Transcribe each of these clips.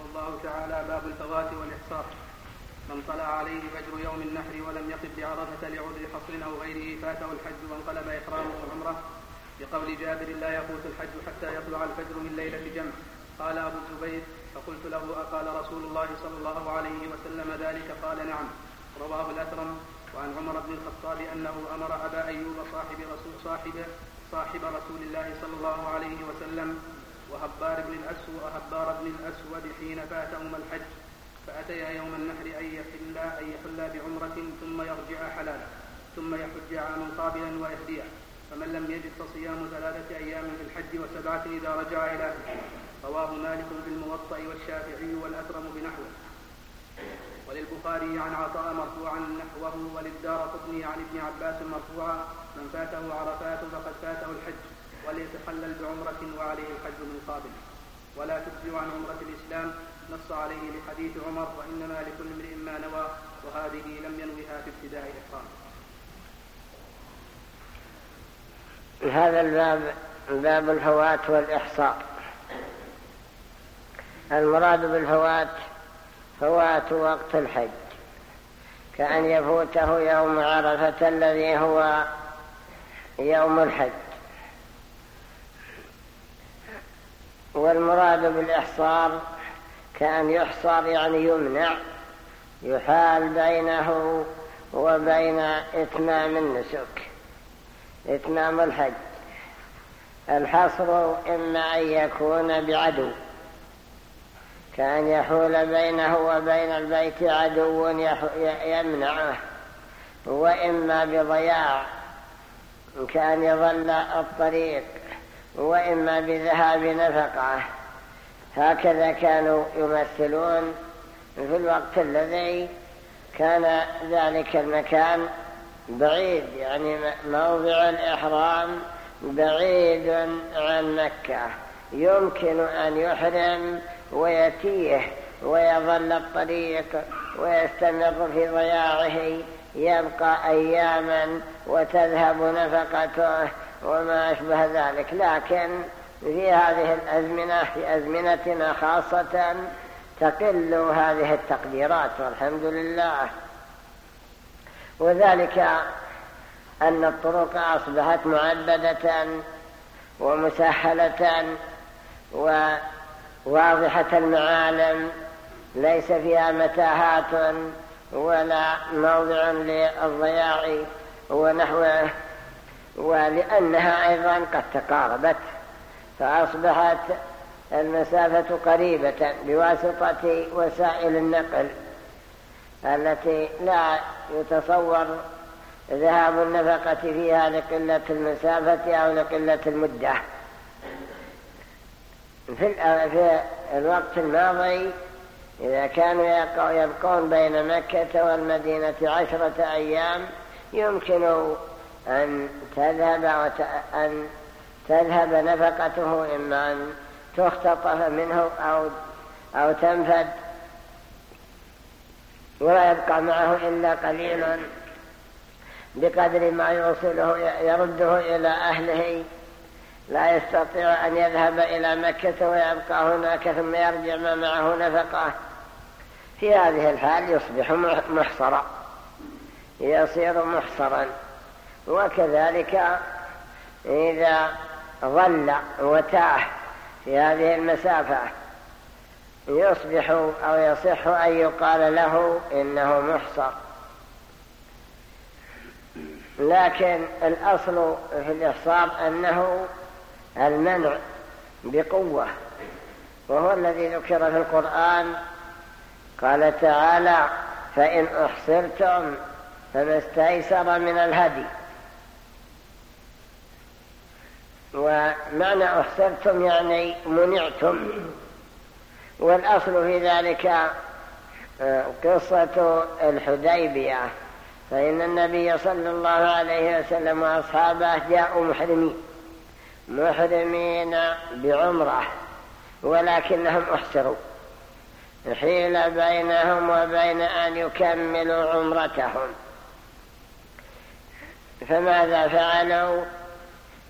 رحمه الله تعالى باب الفوات والإحصار. من طلع عليه فجر يوم النحر ولم يقف بعرفة لعذر حصر أو غيره فاته الحج وانقلب إحرامه عمرة بقول جابر لا يفوت الحج حتى يطلع الفجر من ليلة جمع. قال أبو الزبير فقلت له أقال رسول الله صلى الله عليه وسلم ذلك؟ قال نعم. رواه الأثرم وعن عمر بن الخطاب أنه أمر أبا أيوب صاحب رسول صاحب صاحب رسول الله صلى الله عليه وسلم وهبار بن الأسود وهبار بن الأسود حين فاتهما الحج فأتيا يوم النحر أن يحلا أن يحلا بعمرة ثم يرجع حلالا ثم يحج عاما قابلا ويهديه فمن لم يجد فصيام ثلاثة أيام في الحج وسبعة إذا رجع إلى رواه مالك في الموطأ والشافعي والأكرم بنحوه. وللبخاري عن عطاء مرفوعا نحوه وللدار قطني عن ابن عباس مرفوعا من فاته عرفات فقد فاته الحج. وليتحلل بعمرة وعليه الحج من قابل. ولا تجزي عن عمرة الإسلام نص عليه لحديث عمر وإنما لكل امرئ ما نوى وهذه لم ينوها في ابتداء الإحرام هذا الباب باب الفوات والإحصاء. المراد بالفوات فوات وقت الحج. كأن يفوته يوم عرفة الذي هو يوم الحج. والمراد بالإحصار كأن يحصر يعني يمنع يحال بينه وبين إتمام النسك إتمام الحج. الحصر إما أن يكون بعدو كأن يحول بينه وبين البيت عدو يمنعه وإما بضياع كأن يظل الطريق وإما بذهاب نفقة. هكذا كانوا يمثلون في الوقت الذي كان ذلك المكان بعيد يعني موضع الإحرام بعيد عن مكة. يمكن أن يحرم ويتيه ويظل الطريق ويستمر في ضياعه يبقى أياما وتذهب نفقته وما أشبه ذلك. لكن في هذه الأزمنة في أزمنتنا خاصة تقل هذه التقديرات والحمد لله. وذلك أن الطرق أصبحت معبدة ومسهلة وواضحة المعالم. ليس فيها متاهات ولا موضع للضياع ونحوه. ولأنها أيضا قد تقاربت فأصبحت المسافة قريبة بواسطة وسائل النقل التي لا يتصور ذهاب النفقة فيها لقلة المسافة أو لقلة المدة. في الوقت الماضي إذا كانوا يبقون بين مكة والمدينة عشرة أيام يمكن أن تذهب أن تذهب نفقته إما أن تختطف منه أو, أو تنفد ولا يبقى معه إلا قليل بقدر ما يوصله يرده إلى أهله. لا يستطيع أن يذهب إلى مكة ويبقى هناك ثم يرجع ما معه نفقة. في هذه الحال يصبح محصرا. يصير محصرا. وكذلك إذا ظل وتاه في هذه المسافة يصبح أو يصح أن يقال له إنه محصر. لكن الأصل في الإحصار أنه المنع بقوة وهو الذي ذكر في القرآن قال تعالى فإن أحصرتم فما استيسر من الهدي ومعنى أحصرتم يعني منعتم. والأصل في ذلك آه، قصة الحديبية. فإن النبي صلى الله عليه وسلم وأصحابه جاءوا محرمين. محرمين بعمرة ولكنهم احسروا حيل بينهم وبين أن يكملوا عمرتهم. فماذا فعلوا؟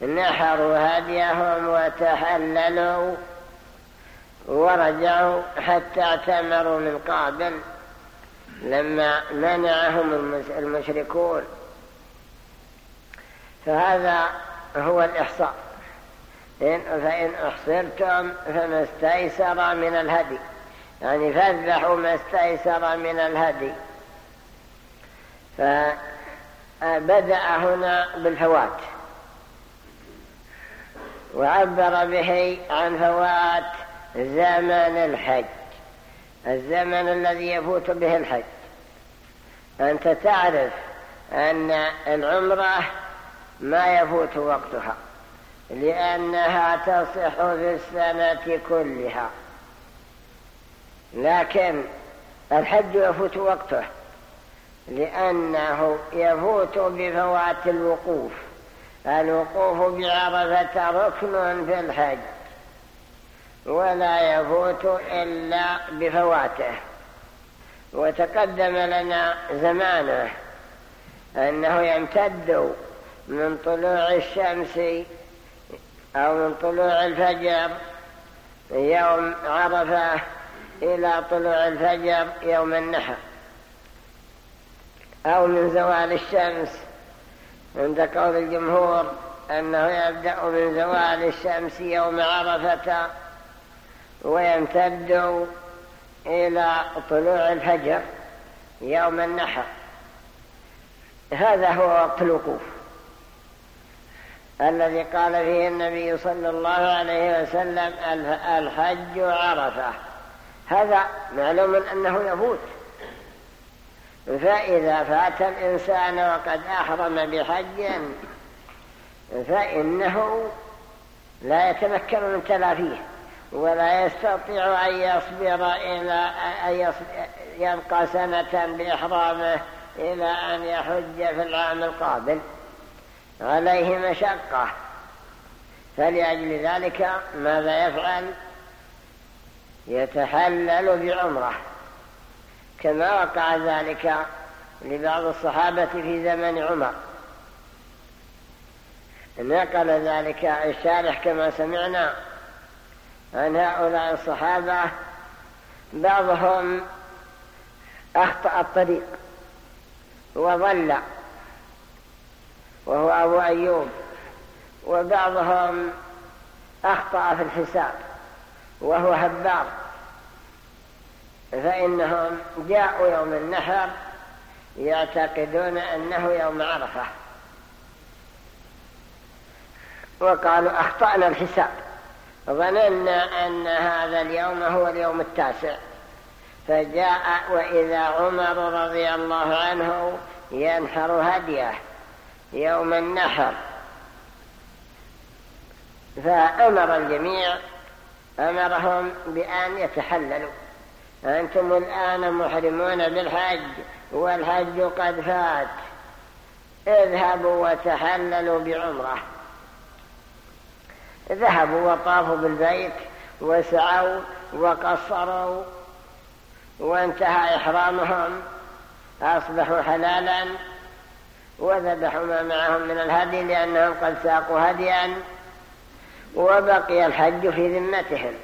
نحروا هديهم وتحللوا ورجعوا حتى اعتمروا من قابل لما منعهم المشركون. فهذا هو الإحصاء. إن فإن أحصرتم فما استيسر من الهدي. يعني فاذبحوا ما استيسر من الهدي. فبدأ هنا بالفوات وعبر به عن فوات زمن الحج. الزمن الذي يفوت به الحج. أنت تعرف أن العمرة ما يفوت وقتها لأنها تصح في السنة كلها. لكن الحج يفوت وقته لأنه يفوت بفوات الوقوف. الوقوف بعرفة ركن في الحج ولا يفوت إلا بفواته. وتقدم لنا زمانه أنه يمتد من طلوع الشمس أو من طلوع الفجر يوم عرفة إلى طلوع الفجر يوم النحر أو من زوال الشمس عند قول الجمهور أنه يبدأ من زوال الشمس يوم عرفة ويمتد إلى طلوع الفجر يوم النحر. هذا هو وقت الوقوف الذي قال فيه النبي صلى الله عليه وسلم الحج عرفة. هذا معلوم أنه يفوت. فإذا فات الإنسان وقد أحرم بحج فإنه لا يتمكن من تلافيه ولا يستطيع أن يصبر إلى أن يبقى سنة بإحرامه إلى أن يحج في العام القابل. عليه مشقة. فلأجل ذلك ماذا يفعل؟ يتحلل بعمرة. كما وقع ذلك لبعض الصحابة في زمن عمر. نقل ذلك الشارح كما سمعنا عن هؤلاء الصحابة بعضهم أخطأ الطريق وظل وهو أبو أيوب وبعضهم أخطأ في الحساب وهو هبار. فإنهم جاءوا يوم النحر يعتقدون أنه يوم عرفة. وقالوا أخطأنا الحساب. ظننا أن هذا اليوم هو اليوم التاسع. فجاء وإذا عمر رضي الله عنه ينحر هديه يوم النحر. فأمر الجميع أمرهم بأن يتحللوا. أنتم الآن محرمون بالحج والحج قد فات. اذهبوا وتحللوا بعمرة. ذهبوا وطافوا بالبيت وسعوا وقصروا وانتهى إحرامهم. أصبحوا حلالا وذبحوا ما معهم من الهدي لأنهم قد ساقوا هديا وبقي الحج في ذمتهم.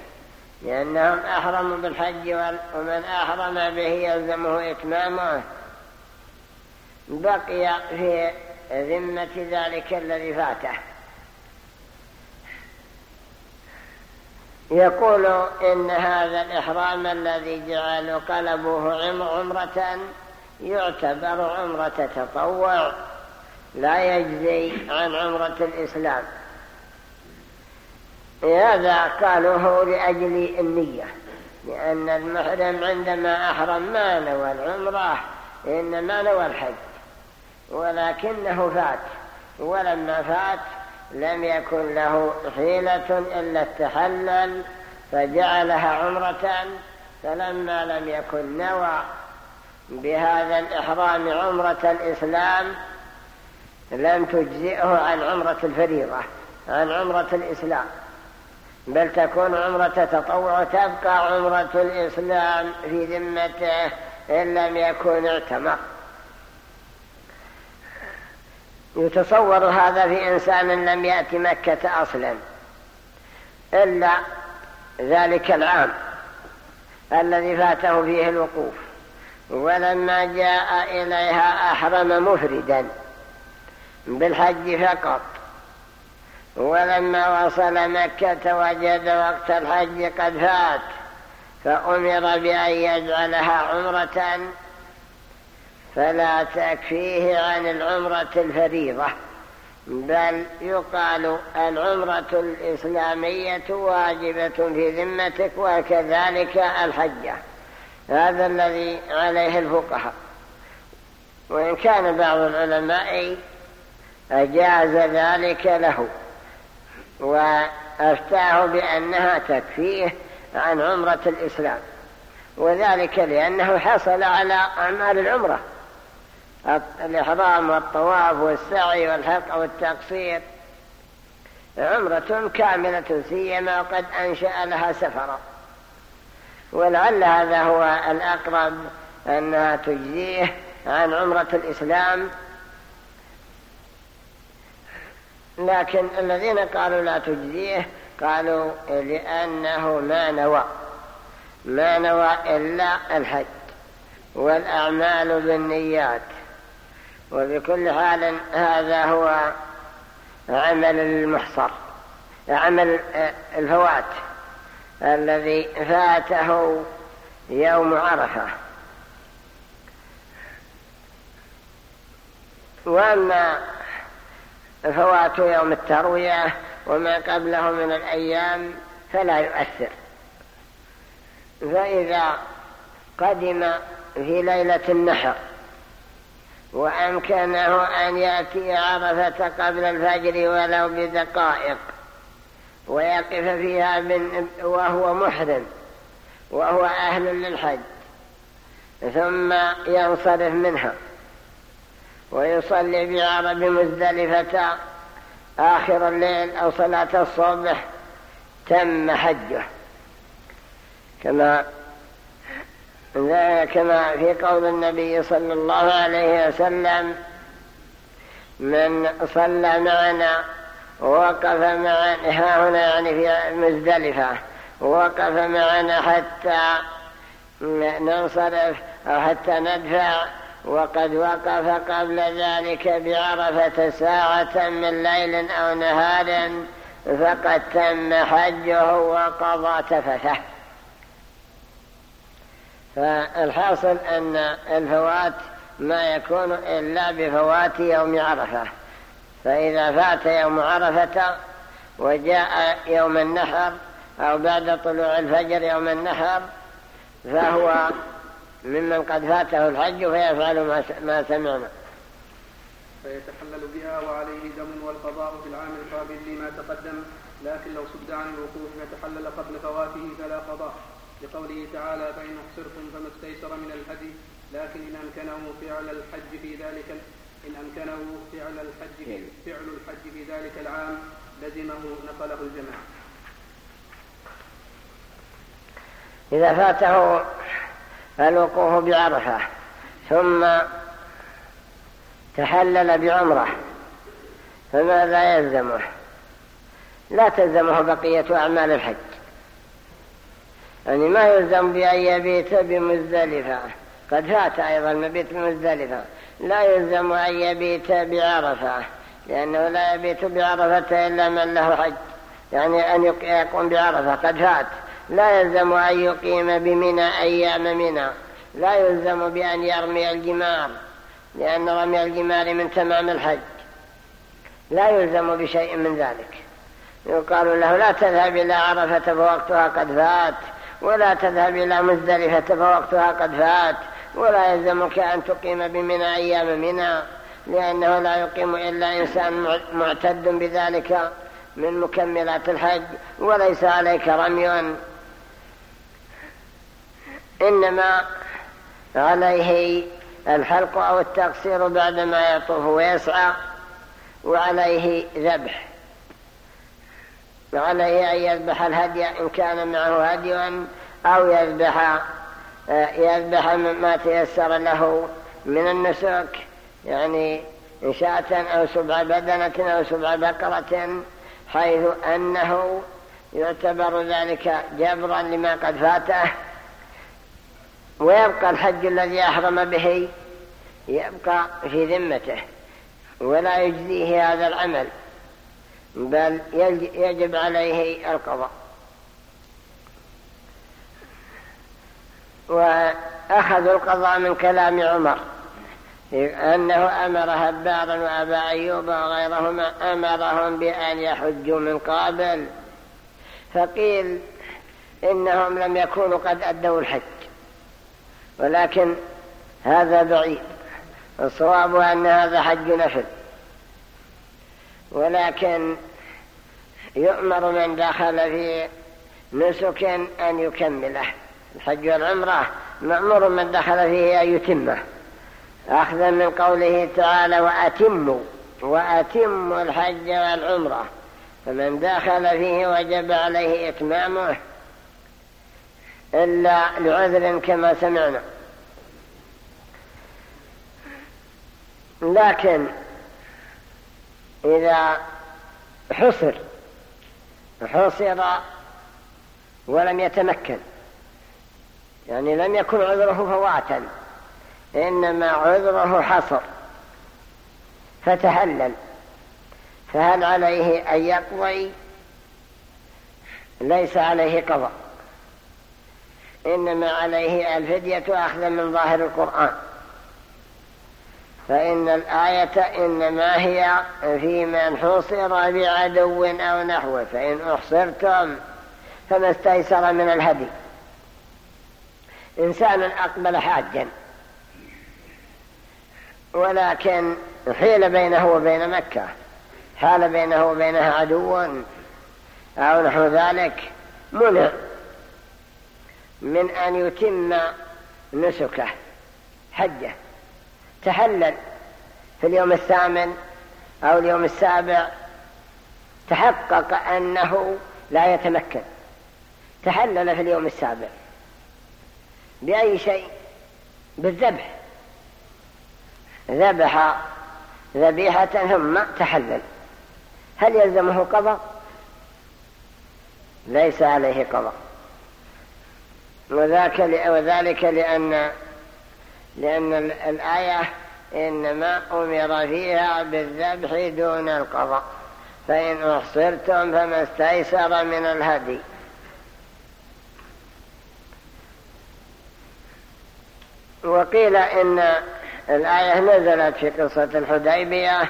لأنهم أحرموا بالحج ومن أحرم به يلزمه إتمامه. بقي في ذمة ذلك الذي فاته. يقول إن هذا الإحرام الذي جعل قلبه عمرة يعتبر عمرة تطوع لا يجزي عن عمرة الإسلام. هذا قالوه لأجل النية لأن المحرم عندما أحرم ما نوى العمرة إنما نوى الحج ولكنه فات ولما فات لم يكن له حيلة إلا التحلل فجعلها عمرة فلما لم يكن نوى بهذا الإحرام عمرة الإسلام لم تجزئه عن عمرة الفريضة عن عمرة الإسلام. بل تكون عمرة تطوع تبقى عمرة الإسلام في ذمته إن لم يكن اعتمر. يتصور هذا في إنسان لم يأتي مكة أصلا. إلا ذلك العام الذي فاته فيه الوقوف ولما جاء إليها أحرم مفردا بالحج فقط. ولما وصل مكة وجد وقت الحج قد فات فأمر بأن يجعلها عمرة فلا تكفيه عن العمرة الفريضة بل يقال العمرة الإسلامية واجبة في ذمتك وكذلك الحجة هذا الذي عليه الفقهاء. وإن كان بعض العلماء أجاز ذلك له. وأفتاه بأنها تكفيه عن عمرة الإسلام وذلك لأنه حصل على أعمال العمرة الإحرام والطواف والسعي والحق والتقصير. عمرة كاملة سيما وقد أنشأ لها سفرا ولعل هذا هو الأقرب أنها تجزيه عن عمرة الإسلام لكن الذين قالوا لا تجزيه قالوا لأنه ما نوى. ما نوى إلا الحج والأعمال بالنيات. وبكل حال هذا هو عمل المحصر عمل الفوات الذي فاته يوم عرفة. وأما فوات يوم التروية وما قبله من الأيام فلا يؤثر. فإذا قدم في ليلة النحر وأمكنه أن يأتي عرفة قبل الفجر ولو بدقائق ويقف فيها من وهو محرم وهو أهل للحج ثم ينصرف منها. ويصلي بعرب مزدلفة آخر الليل أو صلاة الصبح تم حجه. كما كما في قول النبي صلى الله عليه وسلم من صلى معنا ووقف معنا ها هنا يعني في مزدلفة ووقف معنا حتى ننصرف أو حتى ندفع وقد وقف قبل ذلك بعرفة ساعة من ليل أو نهار فقد تم حجه وقضى تفته فالحاصل أن الفوات ما يكون إلا بفوات يوم عرفة. فإذا فات يوم عرفة وجاء يوم النحر أو بعد طلوع الفجر يوم النحر فهو ممن قد فاته الحج فيفعل ما سمعنا. فيتحلل بها وعليه دم والقضاء في العام القابل لما تقدم لكن لو صد عن الوقوف فتحلل قبل فواته فلا قضاء. لقوله تعالى فإن أحصرتم فما استيسر من الهدي. لكن إن أمكنه فعل الحج في ذلك إن أمكنه فعل الحج في فعل الحج في ذلك العام لزمه نقله الجماعة. إذا فاته الوقوف بعرفة ثم تحلل بعمرة فماذا يلزمه؟ لا تلزمه بقية أعمال الحج. يعني ما يلزم بأن يبيت بمزدلفة. قد فات أيضا المبيت بمزدلفة. لا يلزم أن يبيت بعرفة لأنه لا يبيت بعرفة إلا من له حج. يعني أن يقوم بعرفة قد فات. لا يلزم أن يقيم بمنى أيام منى. لا يلزم بأن يرمي الجمار لأن رمي الجمار من تمام الحج. لا يلزم بشيء من ذلك. يقال له لا تذهب إلى عرفة فوقتها قد فات ولا تذهب إلى مزدلفة فوقتها قد فات ولا يلزمك أن تقيم بمنى أيام منى لأنه لا يقيم إلا إنسان معتد بذلك من مكملات الحج وليس عليك رمي. إنما عليه الحلق أو التقصير بعدما يطوف ويسعى وعليه ذبح. وعليه أن يذبح الهدي إن كان معه هدي أو يذبح يذبح ما تيسر له من النسك يعني شاة أو سبع بدنة أو سبع بقرة حيث أنه يعتبر ذلك جبرا لما قد فاته. ويبقى الحج الذي أحرم به يبقى في ذمته ولا يجزيه هذا العمل بل يجب عليه القضاء. وأخذوا القضاء من كلام عمر أنه أمر هبارا وأبا أيوب وغيرهما أمرهم بأن يحجوا من قابل فقيل إنهم لم يكونوا قد أدوا الحج. ولكن هذا بعيد. الصواب أن هذا حج نفل. ولكن يؤمر من دخل في نسك أن يكمله. الحج والعمرة مأمور من دخل فيه أن يتمه. أخذا من قوله تعالى وأتموا وأتموا الحج والعمرة. فمن دخل فيه وجب عليه إتمامه إلا لعذر كما سمعنا. لكن إذا حصر حصر ولم يتمكن يعني لم يكن عذره فواتا إنما عذره حصر فتهلل. فهل عليه أن يقضي؟ ليس عليه قضاء. إنما عليه الفدية أخذا من ظاهر القرآن. فإن الآية إنما هي في من حصر بعدو أو نحوه فإن أحصرتم فما استيسر من الهدي. إنسان أقبل حاجا ولكن حيل بينه وبين مكة حال بينه وبينها عدو أو نحو ذلك منع. من أن يتم نسكه حجه. تحلل في اليوم الثامن أو اليوم السابع تحقق أنه لا يتمكن. تحلل في اليوم السابع. بأي شيء؟ بالذبح. ذبح ذبيحة ثم تحلل. هل يلزمه قضاء؟ ليس عليه قضاء. وذاك وذلك لأن لأن الآية إنما أمر فيها بالذبح دون القضاء. فإن أحصرتم فما استيسر من الهدي. وقيل إن الآية نزلت في قصة الحديبية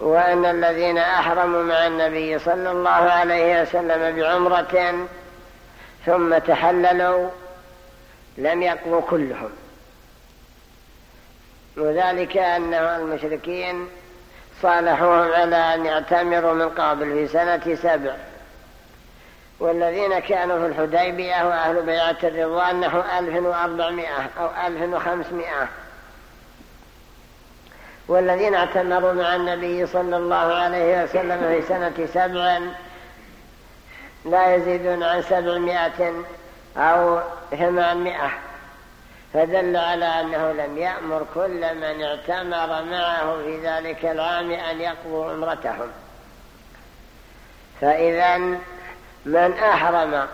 وأن الذين أحرموا مع النبي صلى الله عليه وسلم بعمرة ثم تحللوا لم يقضوا كلهم. وذلك أن المشركين صالحوهم على أن يعتمروا من قبل في سنة سبع. والذين كانوا في الحديبية وأهل بيعة الرضوان نحو 1400 أو 1500 والذين اعتمروا مع النبي صلى الله عليه وسلم في سنة سبع لا يزيدون عن سبعمائة أو ثمانمائة. فدل على أنه لم يأمر كل من اعتمر معه في ذلك العام أن يقضوا عمرتهم. فإذا من أحرم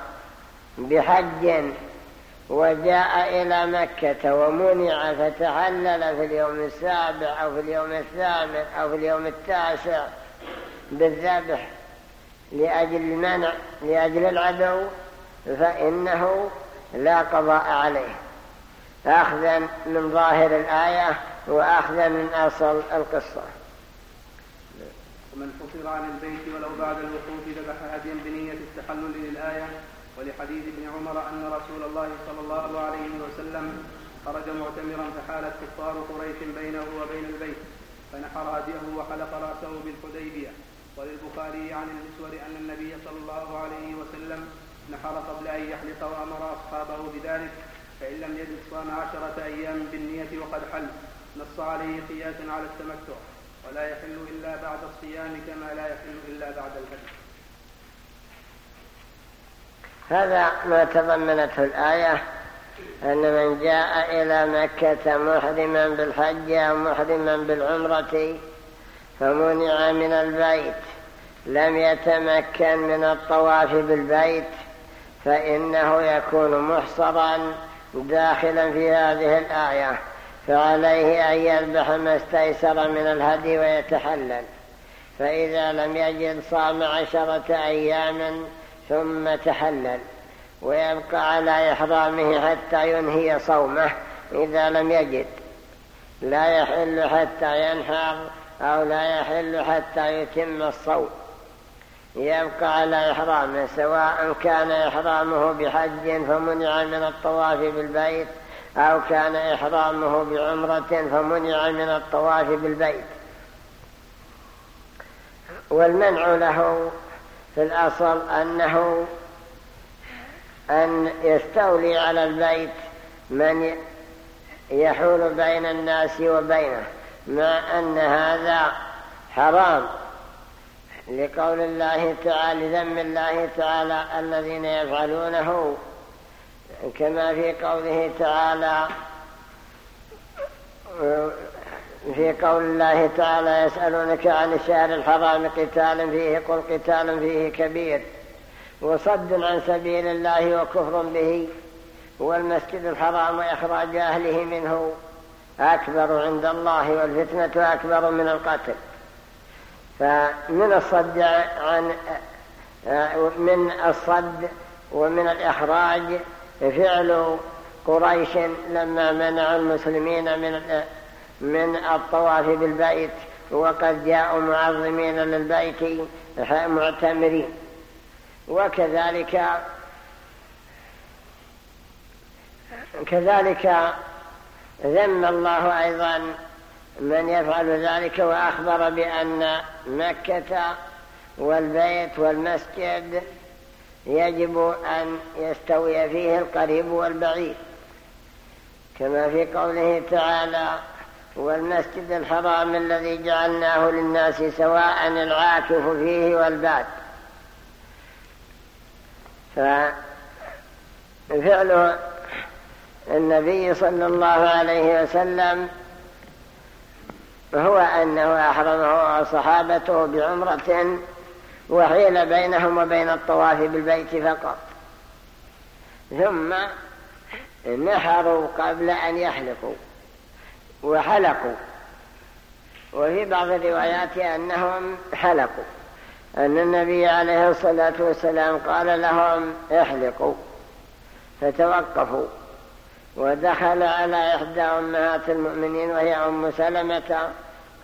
بحج وجاء إلى مكة ومنع فتحلل في اليوم السابع أو في اليوم الثامن أو في اليوم التاسع بالذبح لأجل المنع لأجل العدو فإنه لا قضاء عليه. أخذا من ظاهر الآية وأخذا من أصل القصة. ومن فصل عن البيت ولو بعد الوقوف ذبح هديا بنية التحلل للآية. ولحديث ابن عمر أن رسول الله صلى الله عليه وسلم خرج معتمرا فحالت كفار قريش بينه وبين البيت فنحر هديه المسور أن النبي صلى الله عليه وسلم نحر قبل أن يحلق وأمر أصحابه بذلك فإن لم يجد صام عشرة أيام بالنية وقد حل. نص عليه قياسا على التمتع ولا يحل إلا بعد الصيام كما لا يحل إلا بعد الهدي هذا ما تضمنته الآية أن من جاء إلى مكة محرما بالحج أو محرما بالعمرة فمنع من البيت. لم يتمكن من الطواف بالبيت فإنه يكون محصرا داخلا في هذه الآية فعليه أن يذبح ما استيسر من الهدي ويتحلل. فإذا لم يجد صام عشرة أيام ثم تحلل ويبقى على إحرامه حتى ينهي صومه إذا لم يجد. لا يحل حتى ينحر أو لا يحل حتى يتم الصوم. يبقى على إحرامه سواء كان إحرامه بحج فمنع من الطواف بالبيت أو كان إحرامه بعمرة فمنع من الطواف بالبيت. والمنع له في الأصل أنه أن يستولي على البيت من يحول بين الناس وبينه مع أن هذا حرام. لقول الله تعالى ذم الله تعالى الذين يفعلونه. كما في قوله تعالى في قول الله تعالى يسألونك عن الشهر الحرام قتال فيه قل قتال فيه كبير وصد عن سبيل الله وكفر به والمسجد الحرام وإخراج أهله منه. أكبر عند الله والفتنة أكبر من القتل. فمن الصد عن من الصد ومن الإخراج فعل قريش لما منعوا المسلمين من من الطواف بالبيت وقد جاءوا معظمين للبيت معتمرين. وكذلك كذلك ذم الله أيضا من يفعل ذلك وأخبر بأن مكة والبيت والمسجد يجب أن يستوي فيه القريب والبعيد. كما في قوله تعالى والمسجد الحرام الذي جعلناه للناس سواء العاكف فيه والباد ففعل النبي صلى الله عليه وسلم هو أنه أحرمه وصحابته بعمرة وحيل بينهم وبين الطواف بالبيت فقط. ثم نحروا قبل أن يحلقوا وحلقوا. وفي بعض الروايات أنهم حلقوا. أن النبي عليه الصلاة والسلام قال لهم احلقوا. فتوقفوا. ودخل على إحدى أمهات المؤمنين وهي أم سلمة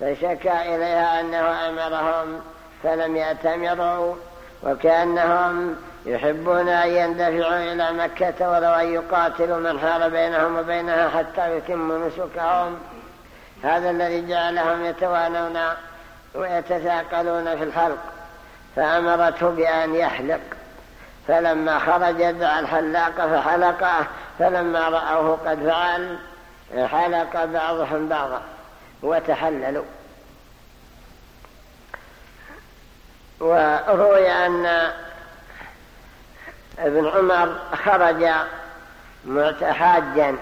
فشكى إليها أنه أمرهم فلم يأتمروا وكأنهم يحبون أن يندفعوا إلى مكة ولو أن يقاتلوا من حال بينهم وبينها حتى يتموا نسكهم. هذا الذي جعلهم يتوانون ويتثاقلون في الحلق فأمرته بأن يحلق. فلما خرج دعا الحلاق فحلقه فلما رأوه قد فعل حلق بعضهم بعضا وتحللوا. وروي أن ابن عمر خرج حاجا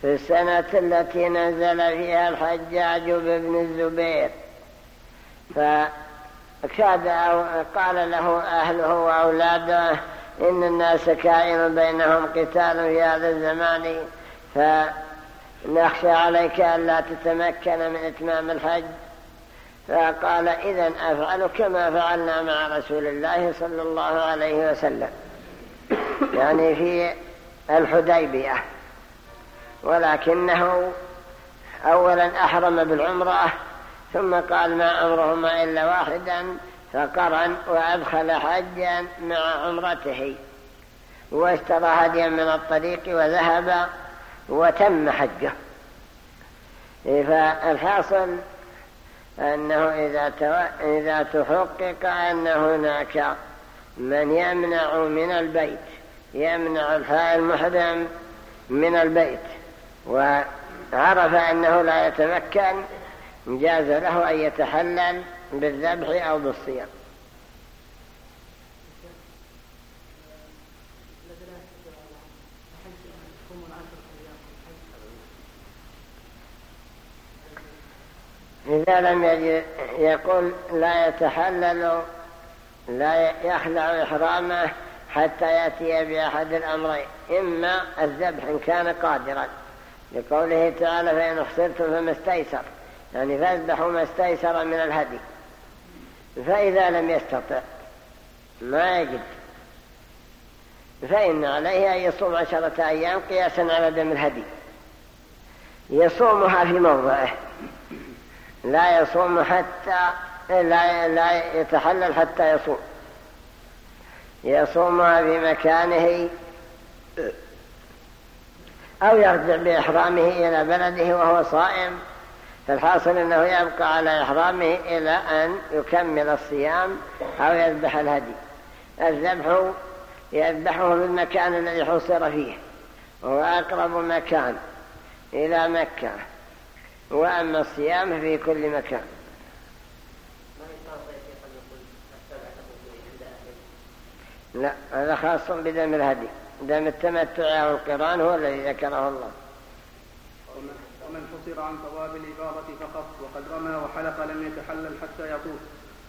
في السنة التي نزل فيها الحجاج بابن الزبير. فكاد قال له أهله وأولاده إن الناس كائن بينهم قتال في هذا الزمان فنخشى عليك ألا تتمكن من إتمام الحج. فقال إذا أفعل كما فعلنا مع رسول الله صلى الله عليه وسلم. يعني في الحديبية. ولكنه أولا أحرم بالعمرة ثم قال ما أمرهما إلا واحدا. فقرن وأدخل حجا مع عمرته واشترى هديا من الطريق وذهب وتم حجه. فالحاصل أنه إذا, إذا تحقق أن هناك من يمنع من البيت يمنع المحرم من البيت وعرف أنه لا يتمكن جاز له أن يتحلل بالذبح أو بالصيام. إذا لم يجد يقول لا يتحلل لا يخلع إحرامه حتى يأتي بأحد الأمرين. إما الذبح إن كان قادرا. لقوله تعالى فإن اخسرتم فما استيسر. يعني فاذبحوا ما استيسر من الهدي. فإذا لم يستطع ما يجد. فإن عليه أن يصوم عشرة أيام قياسا على دم الهدي. يصومها في موضعه. لا يصوم حتى لا, لا يتحلل حتى يصوم. يصومها في مكانه أو يرجع بإحرامه إلى بلده وهو صائم. فالحاصل أنه يبقى على إحرامه إلى أن يكمل الصيام أو يذبح الهدي. الذبح يذبحه في المكان الذي حصر فيه وهو أقرب مكان إلى مكة. وأما الصيام في كل مكان. لا هذا خاص بدم الهدي. دم التمتع أو القران هو الذي ذكره الله. حصر عن ثواب الإفاضة فقط وقد رمى وحلق لم يتحلل حتى يطوف.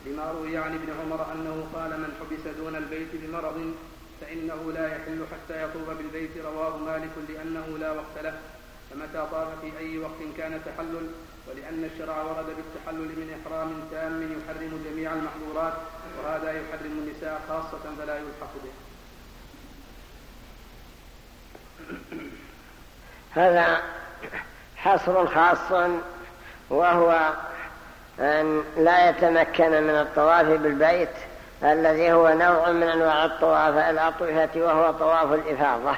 لما روي عن ابن عمر أنه قال من حبس دون البيت بمرض فإنه لا يحل حتى يطوف بالبيت رواه مالك لأنه لا وقت له. فمتى طاف في أي وقت كان تحلل؟ ولأن الشرع ورد بالتحلل من إحرام تام يحرم جميع المحظورات وهذا يحرم النساء خاصة فلا يلحق به. هذا حصر خاص وهو أن لا يتمكن من الطواف بالبيت الذي هو نوع من أنواع الطواف الأطوفة وهو طواف الإفاضة.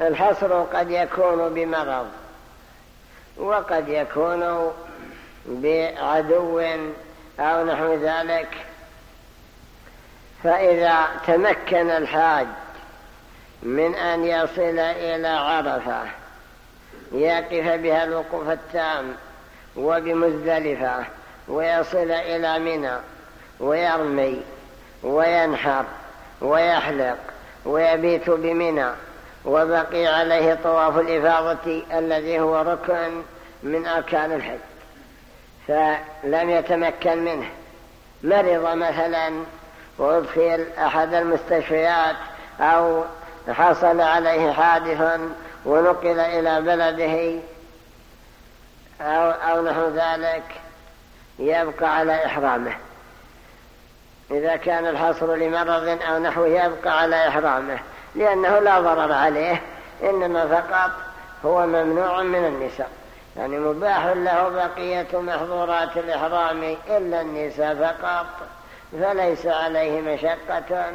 الحصر قد يكون بمرض وقد يكون بعدو أو نحو ذلك. فإذا تمكن الحاج من أن يصل إلى عرفة يقف بها الوقوف التام وبمزدلفة ويصل إلى منى ويرمي وينحر ويحلق ويبيت بمنى. وبقي عليه طواف الإفاضة الذي هو ركن من أركان الحج. فلم يتمكن منه. مرض مثلا وادخل أحد المستشفيات أو حصل عليه حادث ونقل إلى بلده أو, أو نحو ذلك يبقى على إحرامه. إذا كان الحصر لمرض أو نحوه يبقى على إحرامه لأنه لا ضرر عليه إنما فقط هو ممنوع من النساء. يعني مباح له بقية محظورات الإحرام إلا النساء فقط فليس عليه مشقة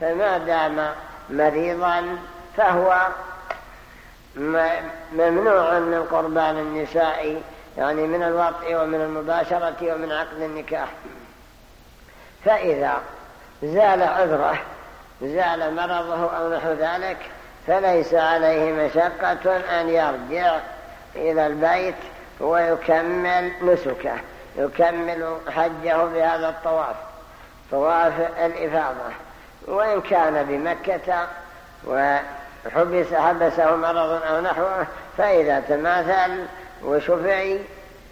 فما دام مريضا فهو ممنوع من قربان النساء يعني من الوطء ومن المباشرة ومن عقد النكاح. فإذا زال عذره زال مرضه أو نحو ذلك فليس عليه مشقة أن يرجع إلى البيت ويكمل نسكه يكمل حجه بهذا الطواف طواف الإفاضة. وإن كان بمكة وحبس حبسه مرض أو نحوه فإذا تماثل وشفعي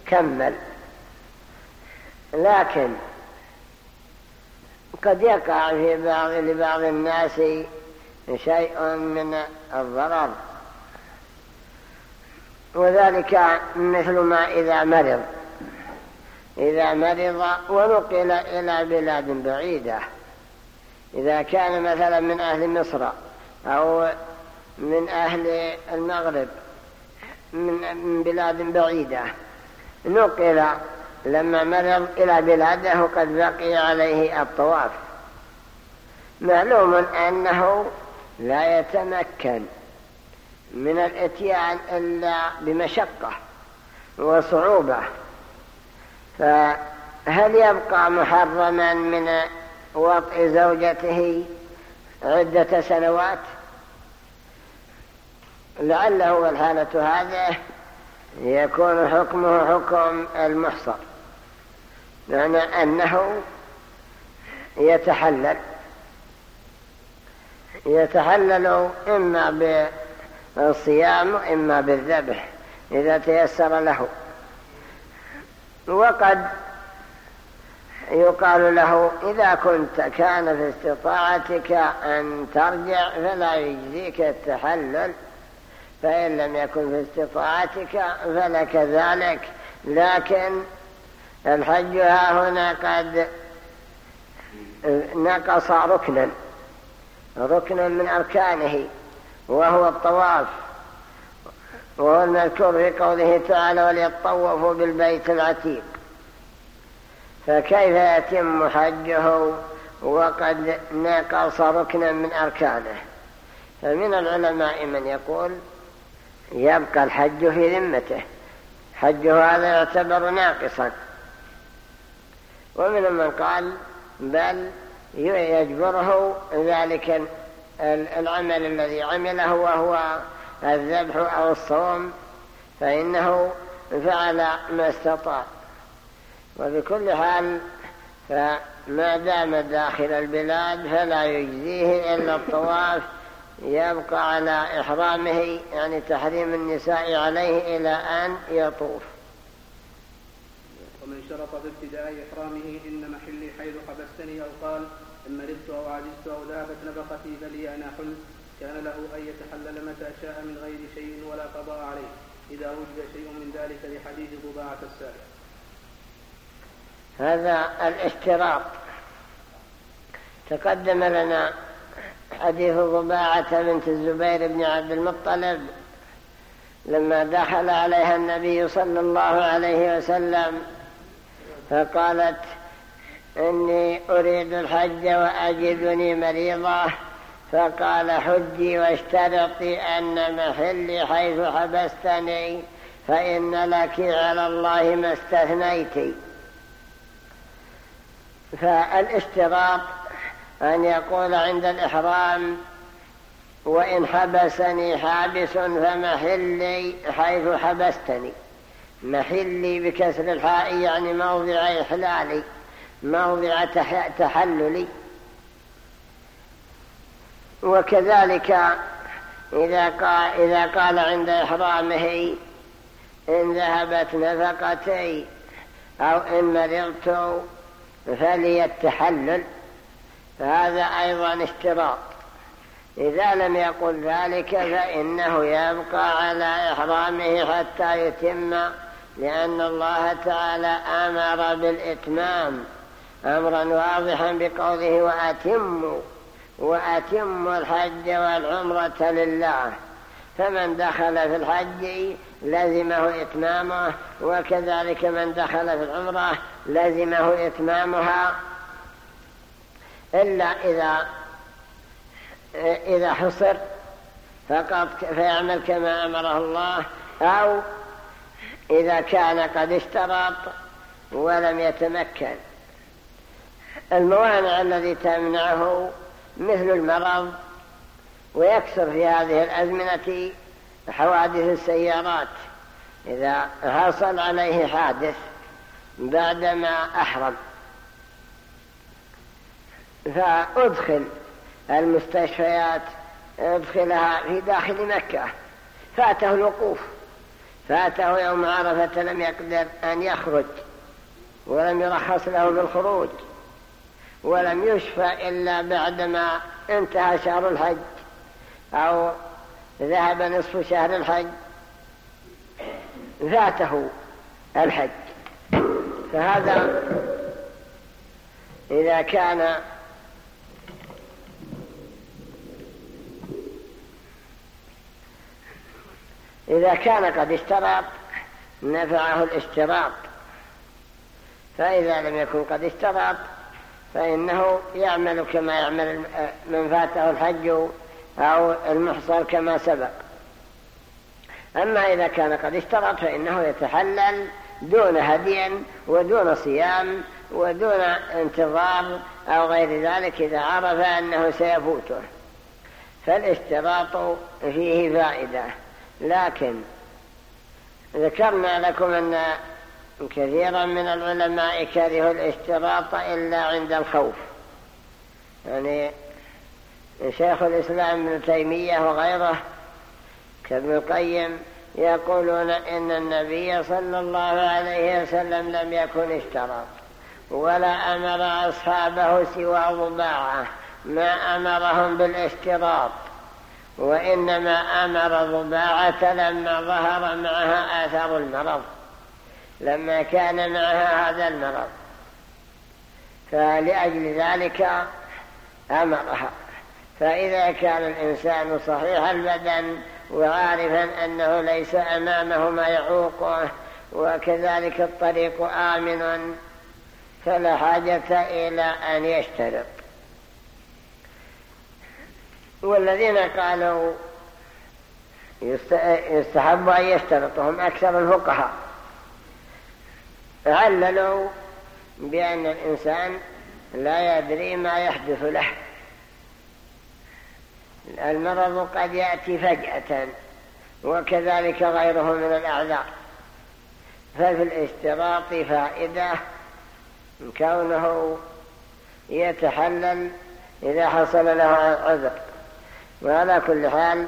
كمل. لكن قد يقع في بعض لبعض الناس شيء من الضرر. وذلك مثل ما إذا مرض. إذا مرض ونقل إلى بلاد بعيدة. إذا كان مثلا من أهل مصر أو من أهل المغرب من بلاد بعيدة. نقل لما مرض إلى بلاده قد بقي عليه الطواف. معلوم أنه لا يتمكن من الإتيان إلا بمشقة وصعوبة. فهل يبقى محرما من وطء زوجته عدة سنوات؟ لعله والحالة هذه يكون حكمه حكم المحصر. معنى أنه يتحلل. يتحلل إما بالصيام وإما بالذبح إذا تيسر له. وقد يقال له إذا كنت كان في استطاعتك أن ترجع فلا يجزيك التحلل. فإن لم يكن في استطاعتك فلك ذلك. لكن الحج ها هنا قد نقص ركنا ركنا من أركانه وهو الطواف. وهو المذكور في قوله تعالى وليطوفوا بالبيت العتيق فكيف يتم حجه وقد نقص ركنا من أركانه؟ فمن العلماء من يقول يبقى الحج في ذمته. حجه هذا يعتبر ناقصا. ومن من قال بل يجبره ذلك العمل الذي عمله وهو الذبح أو الصوم فإنه فعل ما استطاع. وبكل حال فما دام داخل البلاد فلا يجزيه إلا الطواف يبقى على إحرامه يعني تحريم النساء عليه إلى أن يطوف. ومن شرط بابتداء إحرامه إن محلي حيث حبستني أو قال إن مرضت أو عجزت أو ذهبت نفقتي فلي أنا حل كان له أن يتحلل متى شاء من غير شيء ولا قضاء عليه. إذا وجد شيء من ذلك لحديث ضباعة السابق. هذا الاشتراط تقدم لنا حديث ضباعة بنت الزبير بن عبد المطلب لما دخل عليها النبي صلى الله عليه وسلم فقالت إني أريد الحج وأجدني مريضة. فقال حجي واشترطي أن محلي حيث حبستني فإن لك على الله ما استثنيت. فالاشتراط أن يقول عند الإحرام وإن حبسني حابس فمحلي حيث حبستني. محلي بكسر الحاء يعني موضع إحلالي موضع تحللي. وكذلك إذا قال, إذا قال عند إحرامه إن ذهبت نفقتي أو إن مرضت فلي التحلل فهذا أيضا اشتراط. إذا لم يقل ذلك فإنه يبقى على إحرامه حتى يتم لأن الله تعالى أمر بالإتمام أمرا واضحا بقوله وأتموا وأتموا الحج والعمرة لله. فمن دخل في الحج لزمه إتمامه وكذلك من دخل في العمرة لزمه إتمامها. إلا إذا إذا حصر فقط فيعمل كما أمره الله أو إذا كان قد اشترط ولم يتمكن. الموانع الذي تمنعه مثل المرض ويكثر في هذه الأزمنة حوادث السيارات. إذا حصل عليه حادث بعدما أحرم. فأدخل المستشفيات أدخلها في داخل مكة. فاته الوقوف. فاته يوم عرفة لم يقدر أن يخرج ولم يرخص له بالخروج ولم يشفى إلا بعدما انتهى شهر الحج أو ذهب نصف شهر الحج. فاته الحج. فهذا إذا كان إذا كان قد اشترط نفعه الاشتراط. فإذا لم يكن قد اشترط فإنه يعمل كما يعمل من فاته الحج أو المحصر كما سبق. أما إذا كان قد اشترط فإنه يتحلل دون هدي ودون صيام ودون انتظار أو غير ذلك إذا عرف أنه سيفوته. فالاشتراط فيه فائدة. لكن ذكرنا لكم أن كثيرا من العلماء كرهوا الاشتراط إلا عند الخوف. يعني شيخ الإسلام ابن تيمية وغيره كابن القيم يقولون إن النبي صلى الله عليه وسلم لم يكن اشترط ولا أمر أصحابه سوى ضباعة ما أمرهم بالاشتراط. وإنما أمر ضباعة لما ظهر معها آثار المرض لما كان معها هذا المرض. فلأجل ذلك أمرها. فإذا كان الإنسان صحيح البدن وعارفا أنه ليس أمامه ما يعوقه وكذلك الطريق آمن فلا حاجة إلى أن يشترط. والذين قالوا يستحب أن يشترطهم أكثر الفقهاء. عللوا بأن الإنسان لا يدري ما يحدث له. المرض قد يأتي فجأة وكذلك غيره من الأعذار. ففي الاشتراط فائدة كونه يتحلل إذا حصل له عذر. وعلى كل حال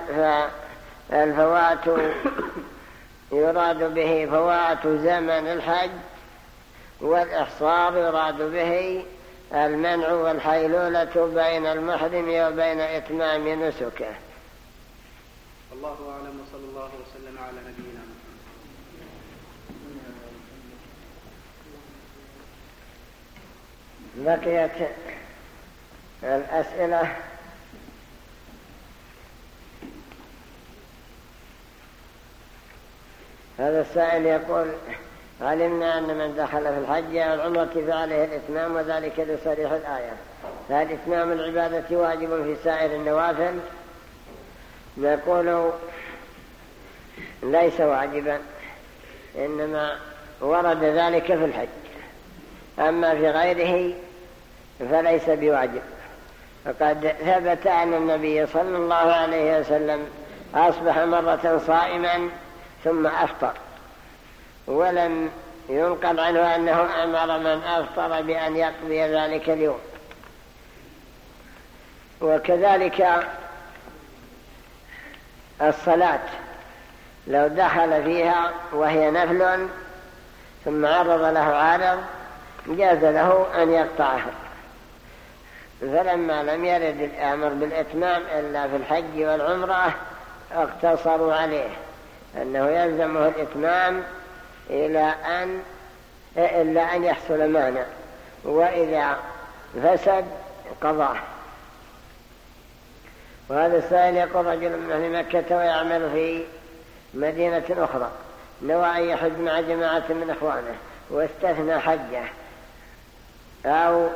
فالفوات يراد به فوات زمن الحج والإحصار يراد به المنع والحيلولة بين المحرم وبين إتمام نسكه. الله أعلم وصلى الله وسلم على نبينا بقيت الأسئلة. هذا السائل يقول علمنا أن من دخل في الحج أو العمرة فعليه الإتمام وذلك لصريح الآية؟ فهل إتمام العبادة واجب في سائر النوافل؟ نقول ليس واجبا إنما ورد ذلك في الحج. أما في غيره فليس بواجب. فقد ثبت أن النبي صلى الله عليه وسلم أصبح مرة صائما ثم أفطر. ولم ينقل عنه أنه أمر من أفطر بأن يقضي ذلك اليوم. وكذلك الصلاة لو دخل فيها وهي نفل ثم عرض له عارض جاز له أن يقطعها. فلما لم يرد الأمر بالإتمام إلا في الحج والعمرة اقتصروا عليه. أنه يلزمه الإتمام إلى أن إلا أن يحصل مانع. وإذا فسد قضاه وهذا السائل يقول رجل من أهل مكة ويعمل في مدينة أخرى. نوى أن يحج مع جماعة من إخوانه واستثنى حجه. أو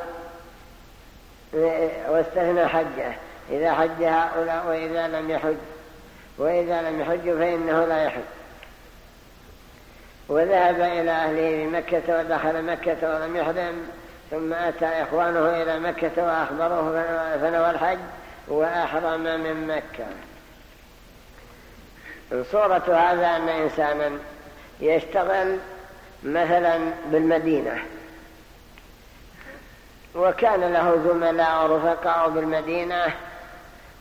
واستثنى حجه. إذا حج هؤلاء وإذا لم يحج وإذا لم يحج فإنه لا يحج. وذهب إلى أهله بمكة ودخل مكة ولم يحرم ثم أتى إخوانه إلى مكة وأخبروه فنوى الحج وأحرم من مكة. صورة هذا أن إنسانا يشتغل مثلا بالمدينة. وكان له زملاء ورفقاء بالمدينة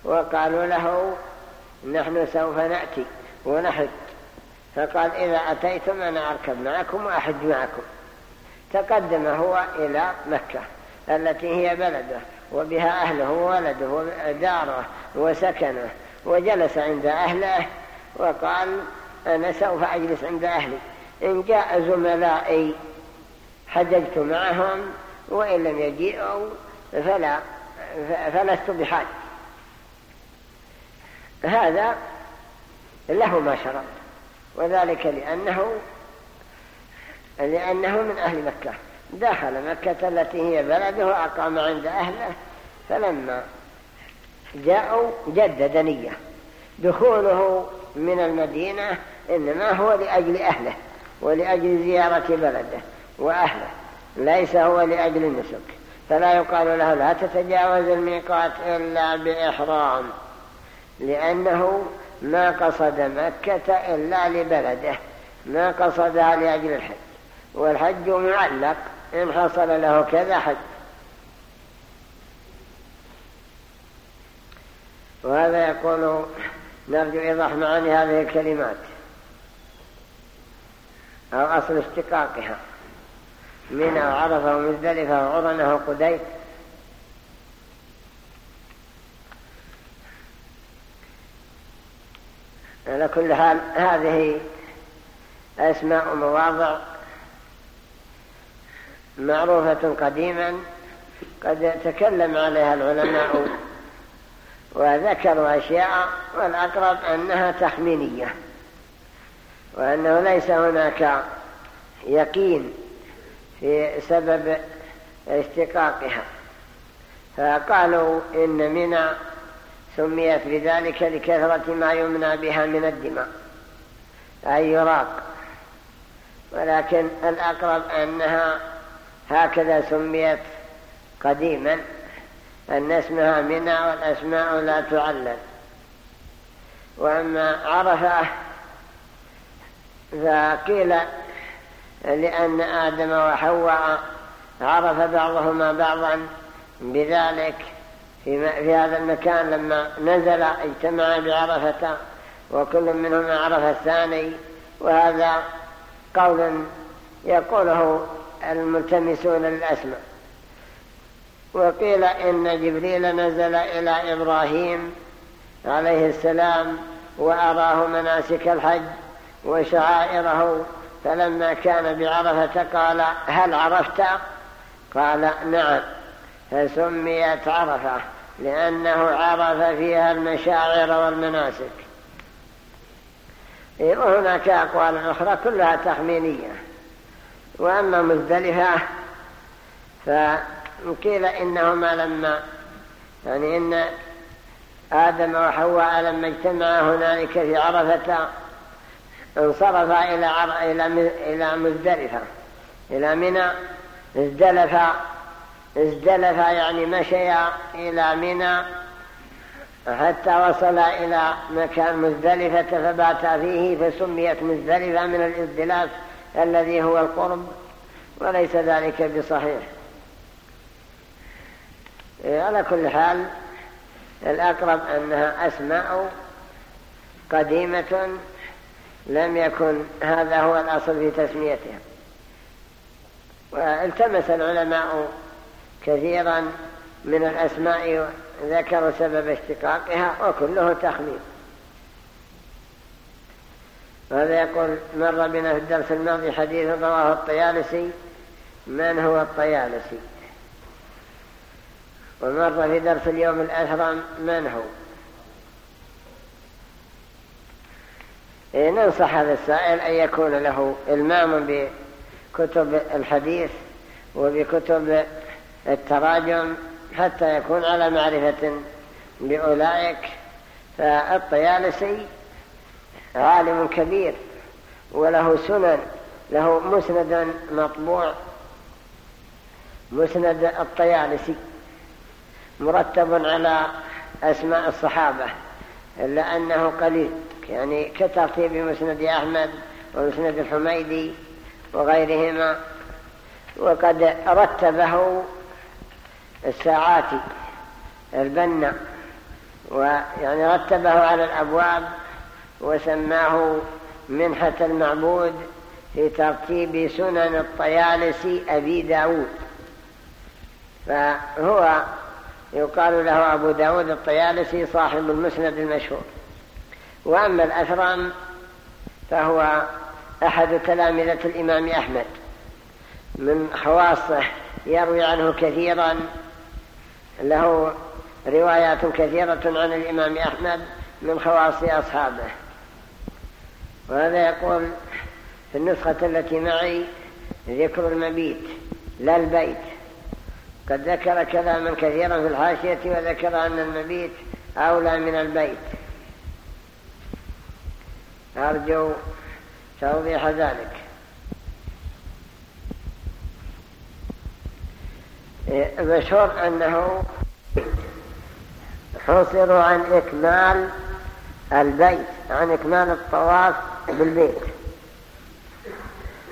وقالوا له نحن سوف نأتي ونحج. فقال إذا أتيتم أنا أركب معكم وأحج معكم. تقدم هو إلى مكة التي هي بلده وبها أهله وولده وداره وسكنه وجلس عند أهله وقال أنا سوف أجلس عند أهلي. إن جاء زملائي حججت معهم وإن لم يجيئوا فلا فلست بحاج. هذا له ما شرط. وذلك لأنه لأنه من أهل مكة. دخل مكة التي هي بلده وأقام عند أهله فلما جاءوا جدد نية. دخوله من المدينة إنما هو لأجل أهله ولأجل زيارة بلده وأهله ليس هو لأجل النسك فلا يقال له لا تتجاوز الميقات إلا بإحرام. لأنه ما قصد مكة إلا لبلده ما قصدها لأجل الحج والحج معلق إن حصل له كذا حج. وهذا يقول نرجو إيضاح معاني هذه الكلمات أو أصل اشتقاقها منى وعرفه ومزدلفة وعرنه قديت على كل حال هذه أسماء مواضع معروفة قديما قد تكلم عليها العلماء وذكروا أشياء والأقرب أنها تخمينية وأنه ليس هناك يقين في سبب اشتقاقها فقالوا إن منى سميت بذلك لكثرة ما يمنى بها من الدماء أي يراق. ولكن الأقرب أنها هكذا سميت قديما أن اسمها منى والأسماء لا تعلل. وأما عرفة فقيل لأن آدم وحواء عرف بعضهما بعضا بذلك في هذا المكان لما نزل اجتمع بعرفة وكل منهما عرف الثاني وهذا قول يقوله الملتمسون للأسماء وقيل إن جبريل نزل إلى إبراهيم عليه السلام وأراه مناسك الحج وشعائره فلما كان بعرفة قال هل عرفت؟ قال نعم فسميت عرفة. لأنه عرف فيها المشاعر والمناسك. وهناك أقوال أخرى كلها تخمينية. وأما مزدلفة فقيل إنهما لما يعني إن آدم وحواء لما اجتمعا هنالك في عرفة انصرفا إلى إلى مزدلفة. إلى منى ازدلفا ازدلفا يعني مشيا إلى منى حتى وصل إلى مكان مزدلفة فبات فيه فسميت مزدلفة من الازدلاف الذي هو القرب وليس ذلك بصحيح. على كل حال الأقرب أنها أسماء قديمة لم يكن هذا هو الأصل في تسميتها. والتمس العلماء كثيرا من الأسماء ذكروا سبب اشتقاقها وكله تخمين. وهذا يقول؟ مر بنا في الدرس الماضي حديث رواه الطيالسي. من هو الطيالسي؟ ومر في درس اليوم الأثرم من هو؟ إيه، ننصح هذا السائل أن يكون له إلمام بكتب الحديث وبكتب التراجم حتى يكون على معرفة بأولئك فالطيالسي عالم كبير وله سنن له مسند مطبوع. مسند الطيالسي مرتب على أسماء الصحابة إلا أنه قليل يعني كترتيب مسند أحمد ومسند الحميدي وغيرهما وقد رتبه الساعاتي البنا ويعني رتبه على الأبواب وسماه منحة المعبود في ترتيب سنن الطيالسي أبي داود. فهو يقال له أبو داود الطيالسي صاحب المسند المشهور. وأما الأثرم فهو أحد تلامذة الإمام أحمد. من خواصه يروي عنه كثيرا له روايات كثيرة عن الإمام أحمد من خواص أصحابه. وهذا يقول في النسخة التي معي ذكر المبيت لا البيت. قد ذكر كلاما كثيرا في الحاشية وذكر أن المبيت أولى من البيت. أرجو توضيح ذلك. مشهور أنه حصروا عن إكمال البيت عن إكمال الطواف بالبيت.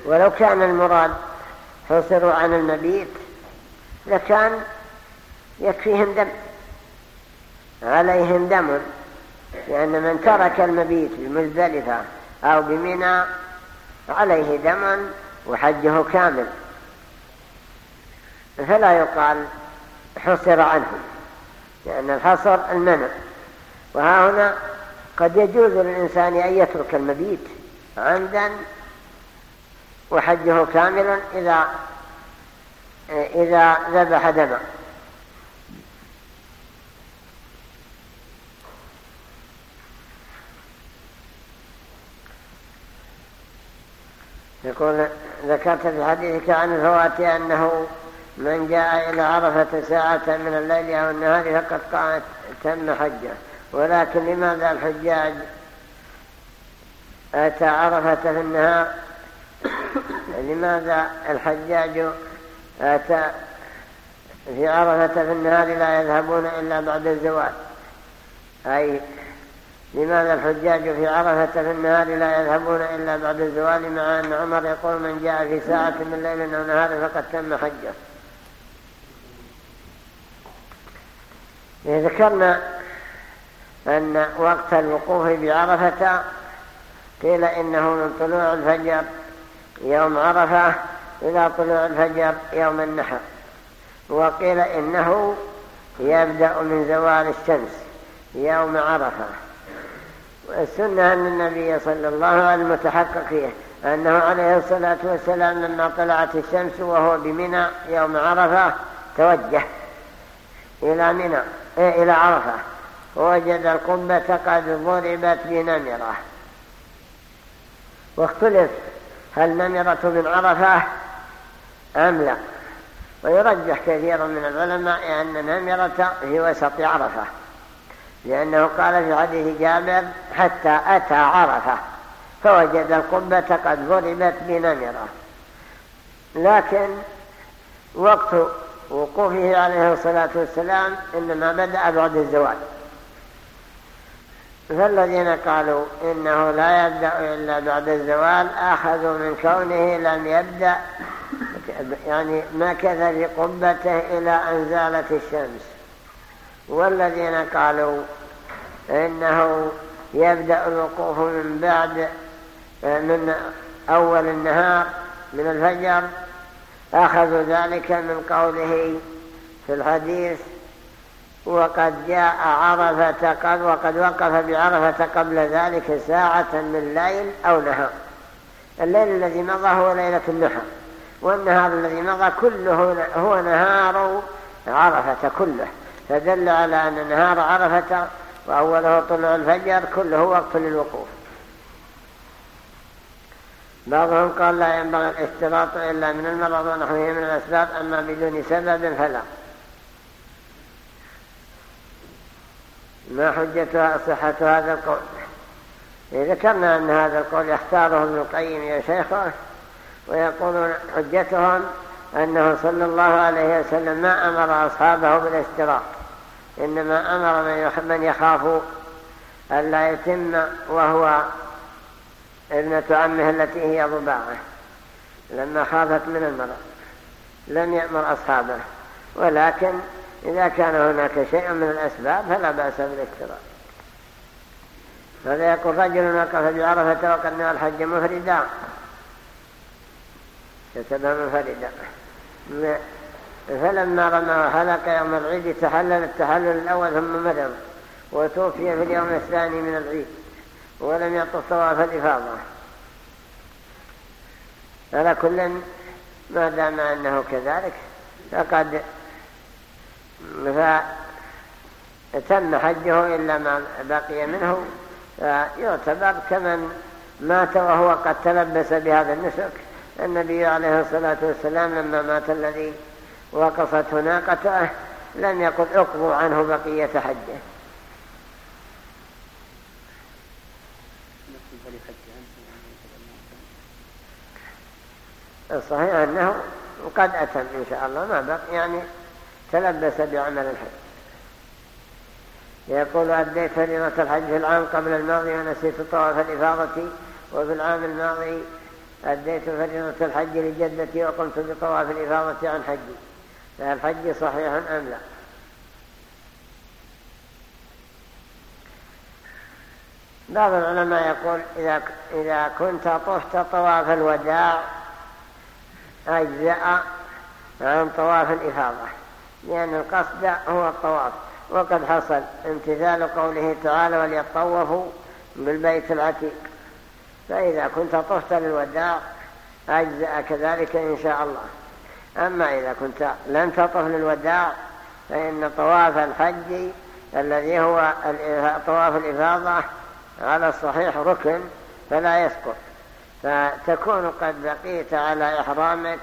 ولو كان المراد حصروا عن المبيت لكان يكفيهم دم عليهم دم. لأن من ترك المبيت بمزدلفة أو بمنى عليه دم وحجه كامل. فلا يقال حصر عنه لأن الحصر المنع. وها هنا قد يجوز للإنسان أن يترك المبيت عمدا وحجه كاملا إذا إذا ذبح دما يقول ذكرت في حديثك عن الفوات أنه من جاء إلى عرفة ساعة من الليل أو النهار فقد قامت تم حجه. ولكن لماذا الحجاج أتى عرفة في النهار. لماذا الحجاج أتى في عرفة في النهار لا يذهبون إلا بعد الزوال. أي لماذا الحجاج في عرفة في النهار لا يذهبون إلا بعد الزوال مع أن عمر يقول من جاء في ساعة من ليل أو نهار فقد تم حجه. ذكرنا أن وقت الوقوف بعرفة قيل إنه من طلوع الفجر يوم عرفة إلى طلوع الفجر يوم النحر. وقيل إنه يبدأ من زوال الشمس يوم عرفة. والسنة أن النبي صلى الله عليه وسلم متحقق فيه أنه عليه الصلاة والسلام لما طلعت الشمس وهو بمنى يوم عرفة توجه إلى منى. إلى عرفة. ووجد القبة قد ضربت بنمرة. واختلف هل نمرة من عرفة؟ أم لا. ويرجح كثير من العلماء أن نمرة في وسط عرفة. لأنه قال في حديث جابر حتى أتى عرفة فوجد القبة قد ضربت بنمرة. لكن وقت وقوفه عليه الصلاة والسلام إنما بدأ بعد الزواج. فالذين قالوا إنه لا يبدأ إلا بعد الزوال أخذوا من كونه لم يبدأ يعني مكث في قبته إلى أن زالت الشمس. والذين قالوا إنه يبدأ الوقوف من بعد من أول النهار من الفجر أخذوا ذلك من قوله في الحديث وقد جاء عرفة قد وقد وقف بعرفة قبل ذلك ساعة من ليل أو نهار. الليل الذي مضى هو ليلة النحر والنهار الذي مضى كله هو نهار عرفة كله. فدل على أن نهار عرفة وأوله طلوع الفجر كله وقت للوقوف. بعضهم قال لا ينبغي الاستراط إلا من المرض ونحوه من الأسباب أما بدون سبب فلا. ما حجة صحة هذا القول؟ ذكرنا أن هذا القول يختاره ابن القيم يا شيخه ويقولون حجتهم أنه صلى الله عليه وسلم ما أمر أصحابه بالاستراق إنما أمر من يخاف ألا يتم وهو ابنة عمه التي هي ضباعه. لما خافت من المرض لم يأمر أصحابه. ولكن إذا كان هناك شيء من الأسباب فلا بأس بالاكتراث هذا يقول رجل وقف بعرفة وقد نوى الحج مفردا. كتبها منفردا فلما رمى وحلق يوم العيد تحلل التحلل الأول ثم مرض. وتوفي في اليوم الثاني من العيد. ولم يطف طواف الإفاضة. على كل ما دام أنه كذلك فقد فتم حجه إلا ما بقي منه فيعتبر كمن مات وهو قد تلبس بهذا النسك. النبي عليه الصلاة والسلام لما مات الذي وقفت ناقته لم يقل اقضوا عنه بقية حجه. الصحيح أنه قد أتم إن شاء الله ما بقي يعني تلبس بعمل الحج. يقول أديت فريضة الحج في العام قبل الماضي ونسيت طواف الإفاضة وفي العام الماضي أديت فريضة الحج لجدتي وقمت بطواف الإفاضة عن حجي. فالحج صحيح أم لا؟ بعض العلماء يقول إذا, كنت طفت طواف الوداع أجزاء عن طواف الإفاضة لأن القصد هو الطواف. وقد حصل امتثال قوله تعالى وليطوفوا بالبيت العتيق فإذا كنت طفت للوداع أجزأ كذلك إن شاء الله. أما إذا كنت لن تطف للوداع فإن طواف الحج الذي هو طواف الإفاضة على الصحيح ركن فلا يسقط. فتكون قد بقيت على إحرامك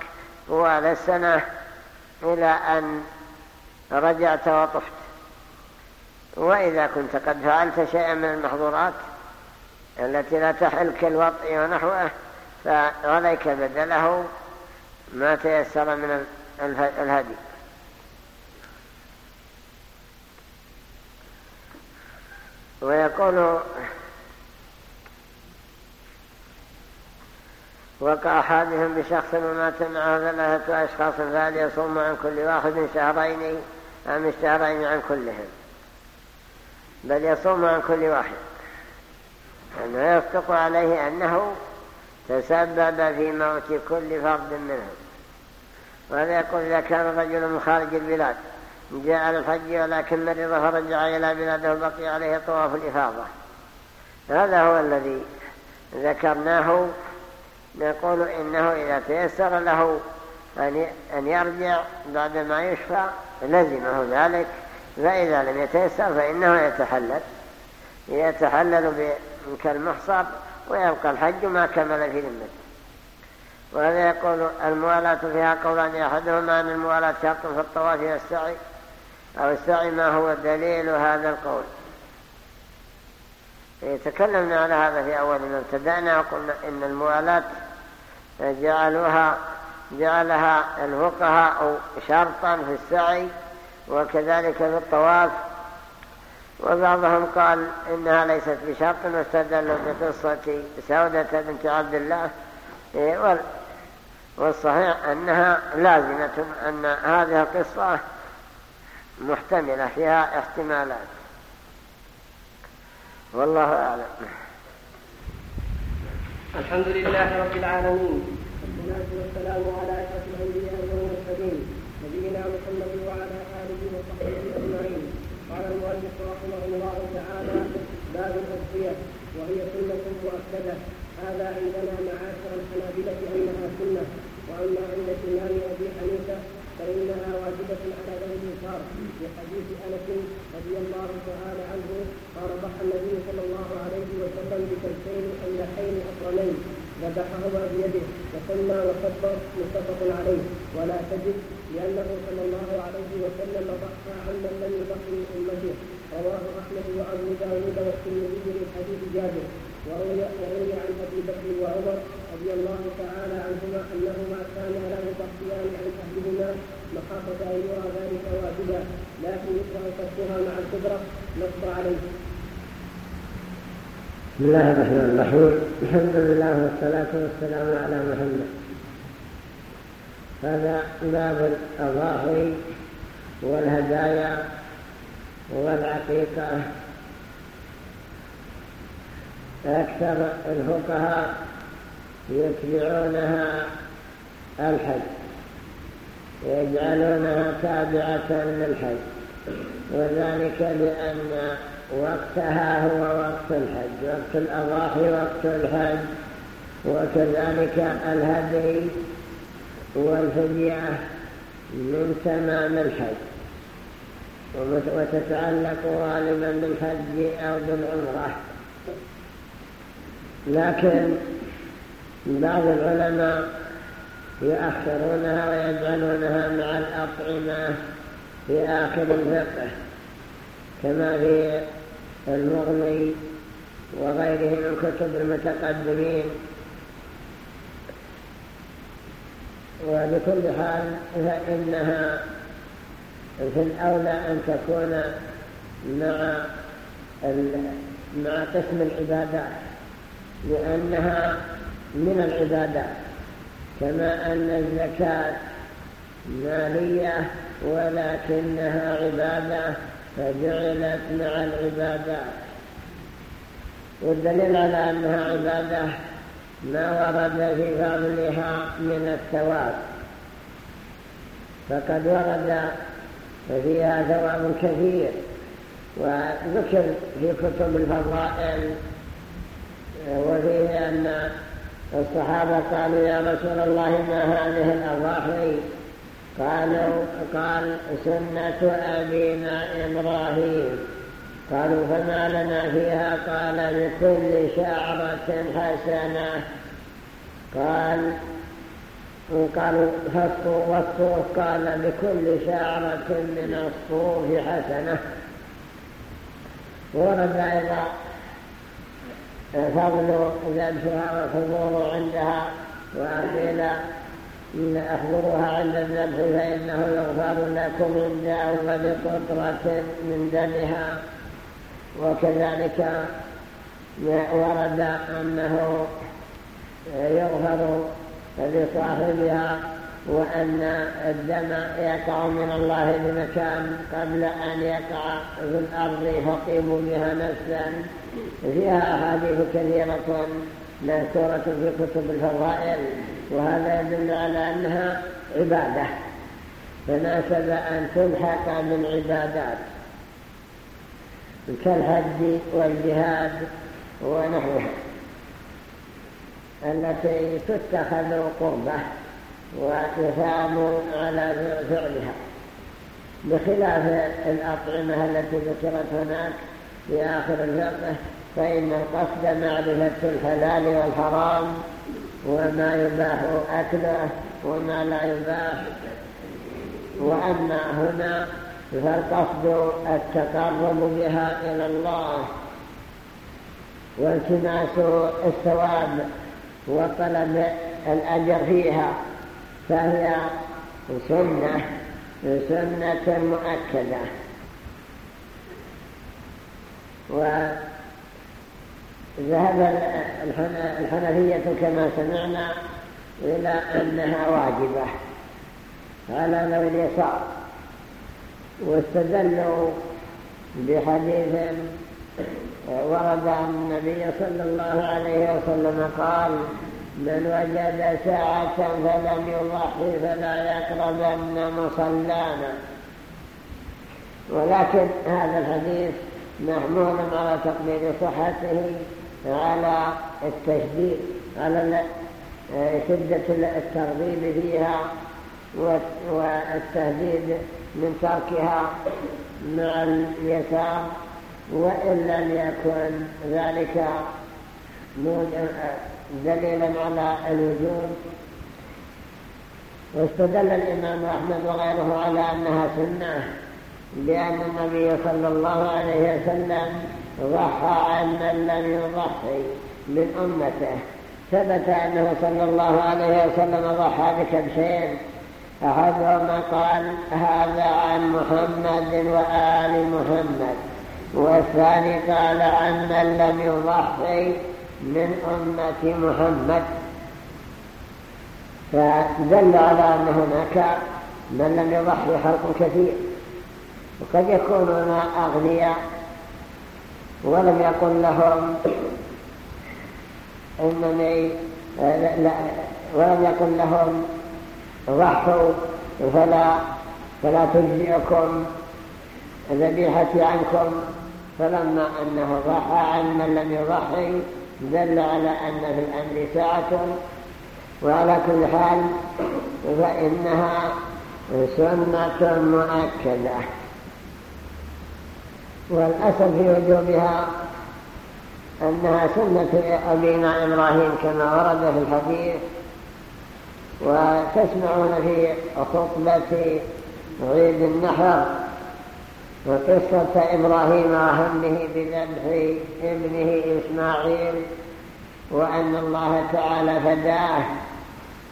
طوال السنة إلى أن رجعت وطفت وإذا كنت قد فعلت شيئا من المحظورات التي لا تحل كالوطء ونحوه فعليك بدله ما تيسر من الهدي. ويقول وقع أحدهم بشخص ومات معه ثلاثة أشخاص فهل يصوم عن كل واحد شهرين أم الشهرين عن كلهم. بل يصوم عن كل واحد. أنه يصدق عليه أنه تسبب في موت كل فرد منهم. وهذا يقول إذا كان رجل من خارج البلاد جاء الحج ولكن مرض فرجع إلى بلاده وبقي عليه طواف الإفاضة. هذا هو الذي ذكرناه نقول إنه إذا تيسر له أن يرجع بعدما يشفى لزمه ذلك فإذا لم يتيسر فإنه يتحلل. يتحلل كالمحصر ويبقى الحج ما كمل في ذمته. وهذا يقول الموالاة فيها قولان أحدهما أن الموالاة شرط في الطواف والسعي أو السعي ما هو دليل هذا القول. تكلمنا على هذا في أول ما ابتدأنا وقلنا إن الموالاة جعلوها جعلها الفقهاء شرطا في السعي وكذلك في الطواف. وبعضهم قال إنها ليست بشرط واستدلوا بقصة سودة بنت عبد الله. والصحيح أنها لازمة أن هذه القصة محتملة فيها احتمالات. والله أعلم. الحمد لله رب العالمين. والصلاة والسلام على أشرف الأنبياء والمرسلين نبينا محمد وعلى آله وصحبه أجمعين. قال المؤلف رحمه الله تعالى باب الأضحية وهي سنة مؤكدة. هذا عندنا معاشر الحنابلة أنها سنة وأما عند الإمام أبي حنيفة فإنها واجبة على ذوي الإنكار في حديث أنس رضي الله تعالى عنه قال ضحى النبي صلى الله عليه وسلم بكلتين أملحين أقرنين. ذبحهما بيده وسمى وكبر متفق عليه. ولا تجد لأنه صلى الله عليه وسلم ضحى عمن لم يضحي من أمته. رواه أحمد وأبو داود والترمذي من حديث جابر. وروي عن أبي بكر وعمر رضي الله تعالى عنهما أنهما كانا لا يضحيان عن اهلهما مخافة أن يرى ذلك واجبا. لكن يكره كفها مع الكبرى نص عليه. بسم الله الرحمن الرحيم. الحمد لله والصلاة والسلام على محمد. هذا باب الأضاحي والهدايا والعقيقة. أكثر الفقهاء يتبعونها الحج. يجعلونها تابعة للحج. وذلك لأن وقتها هو وقت الحج وقت الأضاحي وقت الحج وكذلك الهدي والفدية من تمام الحج. وتتعلق غالبا بالحج أو بالعمرة. لكن بعض العلماء يؤخرونها ويجعلونها مع الأطعمة في آخر الفقه كما في المغني وغيره من كتب المتقدمين. وبكل حال فإنها في الأولى أن تكون مع مع قسم العبادات لأنها من العبادات كما أن الزكاة مالية ولكنها عبادة فجعلت مع العبادات والدليل على أنها عبادة ما ورد في فضلها من الثواب. فقد ورد فيها ثواب كثير وذكر في كتب الفضائل وفيه أن الصحابة قالوا يا رسول الله ما هذه الأضاحي قالوا قال سنة أبينا إبراهيم. قالوا فما لنا فيها؟ قال لكل شعرة حسنة. قال وقالوا فالصوف والصوف قال لكل شعرة من الصوف حسنة. ورد أيضا فضل ذبحها والحضور عندها وقيل احضروها عند الذبح فإنه يغفر لكم عند أول قطرة من دمها. وكذلك ورد أنه يغفر لصاحبها وأن الدم يقع من الله بمكان قبل أن يقع في الأرض فقيموا بها نفسا. فيها أحاديث كثيرة مذكورة في كتب الفضائل وهذا يدل على أنها عبادة. فناسب أن تلحق بالعبادات كالحج والجهاد ونحوها التي تتخذ قربة ويثاب على فعلها. بخلاف الأطعمة التي ذكرت هناك في آخر الفقه فإن القصد معرفة الحلال والحرام وما يباح أكله وما لا يباح. وأما هنا فالقصد التقرب بها إلى الله والتماس الثواب وطلب الأجر فيها فهي سنة سنة مؤكدة. وذهب الحنفية كما سمعنا إلى أنها واجبة. على ذوي اليسار. واستدلوا بحديث ورد عن النبي صلى الله عليه وسلم قال من وجد ساعة فلم يضحي فلا يقربن مصلانا. ولكن هذا الحديث محمول على تقدير صحته على التشديد على شدة الترغيب فيها والتهديد من تركها مع اليسار وإن لم يكن ذلك دليلا على الوجود. واستدل الإمام أحمد وغيره على أنها سنة لأن النبي صلى الله عليه وسلم ضحى عن من لم يضحي من أمته. ثبت أنه صلى الله عليه وسلم ضحى بكبشين. أحدهما قال هذا عن محمد وآل محمد. والثاني قال عن من لم يضحي من أمة محمد. فدل على أن هناك من لم يضحي خلق كثير. وقد يكونون أغنياء ولم يقل لهم إنني لا ولم يقل لهم ضحوا فلا فلا تجزئكم ذبيحتي عنكم. فلما أنه ضحى عن من لم يضحي دل على أن في الأمر ساعة. وعلى كل حال فإنها سنة مؤكدة. والأسل في وجوبها أنها سنة أبينا إبراهيم كما ورد في الحديث وتسمعون في خطبة عيد النحر وقصة إبراهيم وهمه بذبح ابنه إسماعيل وأن الله تعالى فداه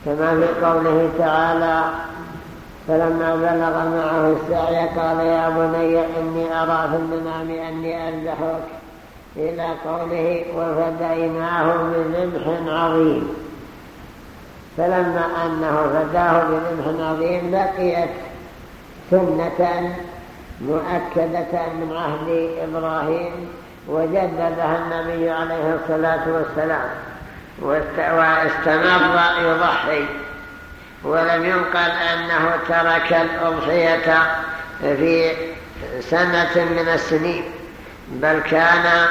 كما في قوله تعالى فلما بلغ معه السعي قال يا بني إني أرى في المنام أني أذبحك إلى قوله وفديناه بذبح عظيم. فلما أنه فداه بذبح عظيم بقيت سنة مؤكدة من عهد إبراهيم وجددها النبي عليه الصلاة والسلام واستمر يضحي. ولم ينقل أنه ترك الأضحية في سنة من السنين بل كان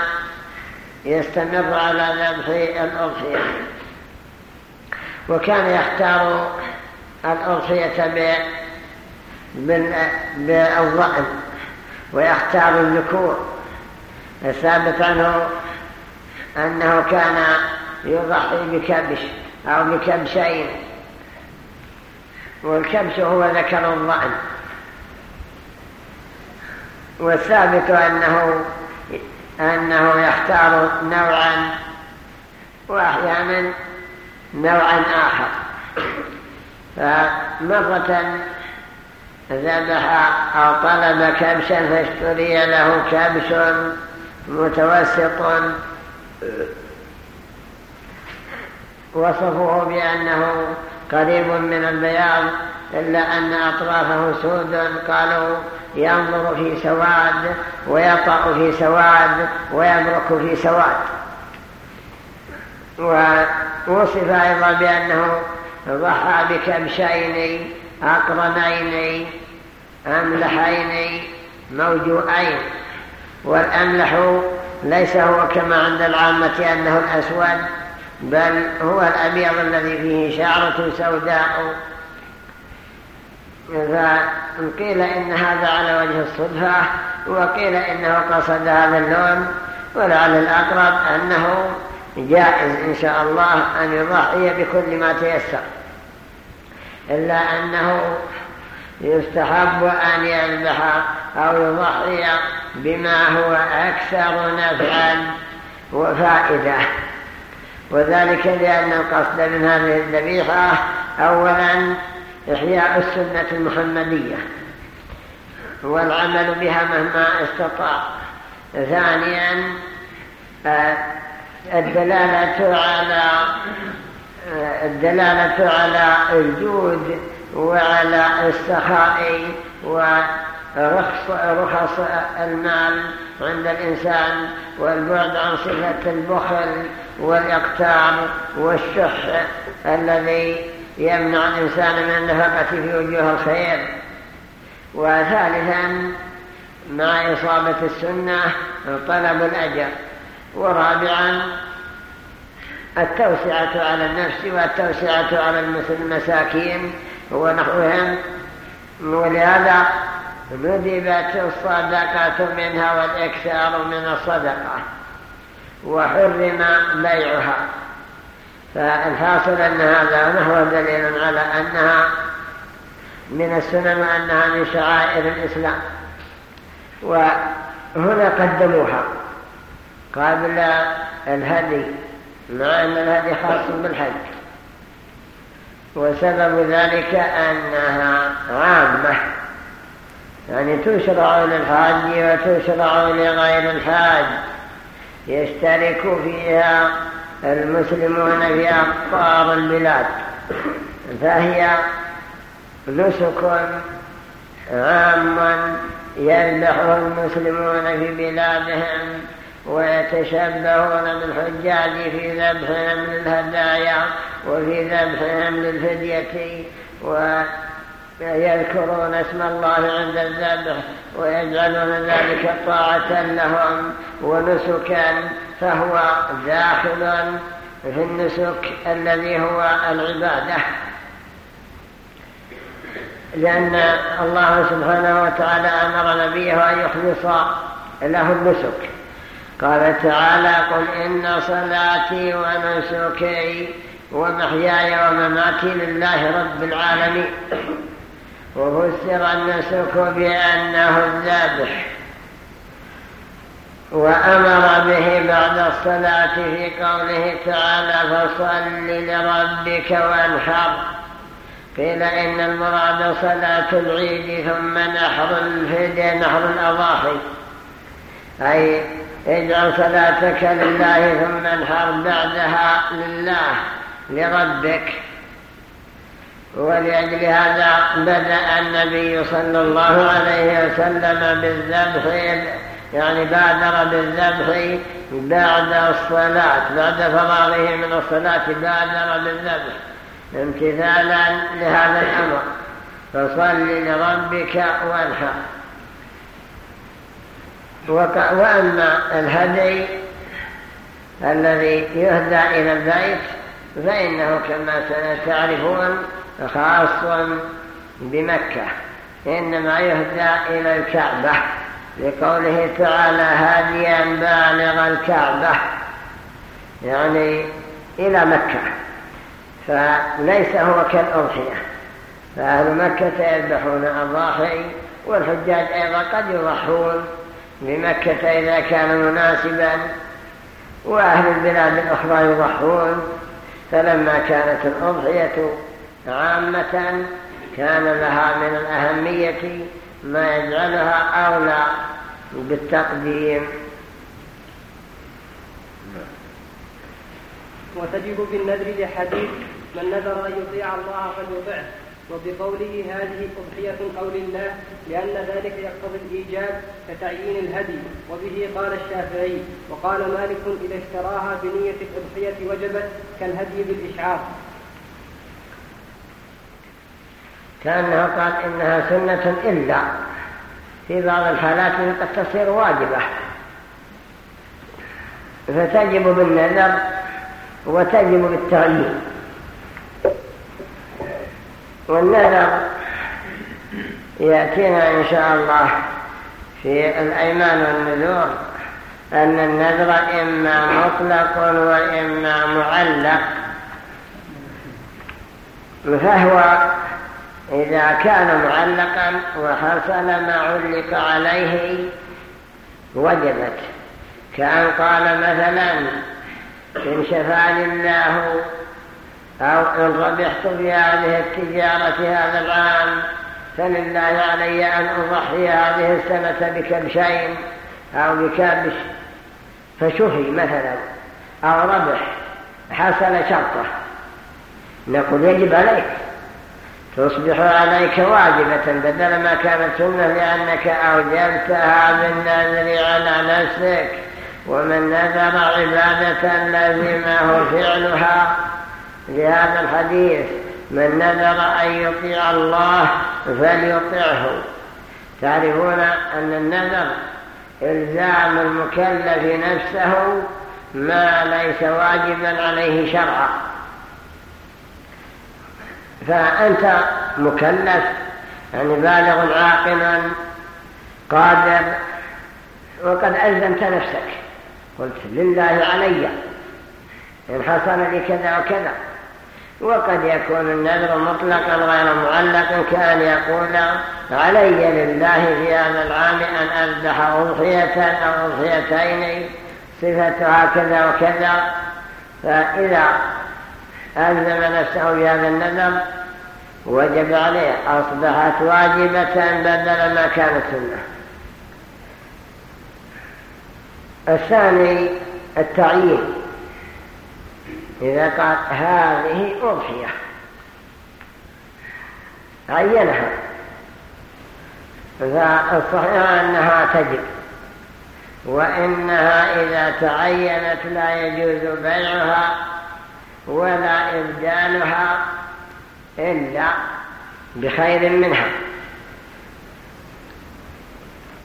يستمر على ذبح الأضحية. وكان يختار الأضحية بالضأن ويختار الذكور. الثابت عنه أنه كان يضحي بكبش أو بكبشين. والكبش هو ذكر الضأن. والثابت أنه أنه يختار نوعا وأحيانا نوعا آخر. فمرة ذبح أو طلب كبشا فاشتري له كبش متوسط وصفوه بأنه قريب من البياض إلا أن أطرافه سود. قالوا ينظر في سواد ويطأ في سواد ويبرك في سواد. ووصف أيضا بأنه ضحى بكبشين أقرنين أملحين موجوعين. والأملح ليس هو كما عند العامة أنه الأسود. بل هو الأبيض الذي فيه شعرة سوداء. فقيل إن هذا على وجه الصدفة وقيل إنه قصد هذا اللون ولعل الأقرب أنه جائز إن شاء الله أن يضحي بكل ما تيسر. إلا أنه يستحب أن يذبح أو يضحي بما هو أكثر نفعا وفائدة. وذلك لأن القصد من هذه الذبيحة أولا إحياء السنة المحمدية والعمل بها مهما استطاع. ثانيا آه، الدلالة على آه، الدلالة على الجود وعلى السخاء ورخص رخص المال عند الإنسان والبعد عن صفة البخل والإقتار والشح الذي يمنع الإنسان من النفقة في وجوه الخير. وثالثا مع إصابة السنة طلب الأجر. ورابعا التوسعة على النفس والتوسعة على المساكين ونحوهم. ولهذا ندبت الصدقة منها والإكثار من الصدقة وحرم بيعها. فالحاصل أن هذا نحو دليل على أنها من السنن وأنها من شعائر الإسلام. وهنا قدموها. قبل الهدي مع أن الهدي خاص بالحج. وسبب ذلك أنها عامة. يعني تشرع للحاج وتشرع لغير الحاج. يشترك فيها المسلمون في أقطار البلاد. فهي نسك عام يذبحه المسلمون في بلادهم ويتشبهون بالحجاج في ذبحهم للهدايا وفي ذبحهم للفدية ويذكرون اسم الله عند الذبح ويجعلون ذلك طاعة لهم ونسكا فهو داخل في النسك الذي هو العبادة. لأن الله سبحانه وتعالى أمر نبيه أن يخلص له النسك. قال تعالى قل إن صلاتي ونسكي ومحياي ومماتي لله رب العالمين. وفسر النسك بأنه الذبح وأمر به بعد الصلاة في قوله تعالى فصل لربك وانحر. قيل إن المراد صلاة العيد ثم نحر الفدي نحر الأضاحي. أي اجعل صلاتك لله ثم انحر بعدها لله لربك. ولأجل هذا بدأ النبي صلى الله عليه وسلم بالذبح يعني بادر بالذبح بعد الصلاة بعد فراغه من الصلاة بادر بالذبح امتثالا لهذا الأمر. فصل لربك وانحر. وأما الهدي الذي يهدى إلى البيت فإنه كما سنتعرفون خاص بمكة إنما يهدى إلى الكعبة لقوله تعالى هاديا بالغ الكعبة يعني إلى مكة فليس هو كالأضحية فأهل مكة يذبحون الضاحي والحجاج أيضا قد يضحون بمكة إذا كان مناسبا وأهل البلاد الأخرى يضحون فلما كانت الأضحية عامة كان لها من الأهمية ما يجعلها أولى بالتقديم. وتجب بالنذر لحديث من نذر أن يطيع الله فليطعه وبقوله هذه أضحية أو لله لأن ذلك يقتضي الإيجاب كتعيين الهدي. وبه قال الشافعي وقال مالك إذا اشتراها بنية الأضحية وجبت كالهدي بالإشعار كأنه قال إنها سنة إلا. في بعض الحالات قد تصير واجبة. فتجب بالنذر وتجب بالتعيين والنذر يأتينا إن شاء الله في الأيمان والنذور أن النذر إما مطلق وإما معلق. فهو إذا كان معلقا وحصل ما علق عليه وجبت. كأن قال مثلا إن شفاني الله أو إن ربحت في هذه التجارة هذا العام فلله علي أن أضحي هذه السنة بكبشين أو بكبش فشفي مثلا أو ربح حصل شرطه. نقول يجب عليك. تصبح عليك واجبة بدل ما كانت سنة لأنك أوجبتها بالنذر على نفسك. ومن نذر عبادة لزمه فعلها. لهذا الحديث من نذر أن يطيع الله فليطعه. تعرفون أن النذر إلزام المكلف نفسه ما ليس واجبا عليه شرعا. فأنت مكلف يعني بالغ عاقل قادر وقد ألزمت نفسك. قلت لله علي إن حصل لي كذا وكذا. وقد يكون النذر مطلقا غير معلق كان يقول علي لله في هذا العام أن أذبح أضحية أو أضحيتين صفتها كذا وكذا. فإذا ألزم نفسه بهذا النذر وجب عليه أصبحت واجبة بدل ما كانت سنة. الثاني التعيين. إذا قال هذه أضحية. عينها. فالصحيح أنها تجب. وإنها إذا تعينت لا يجوز بيعها ولا إبدالها إلا بخير منها.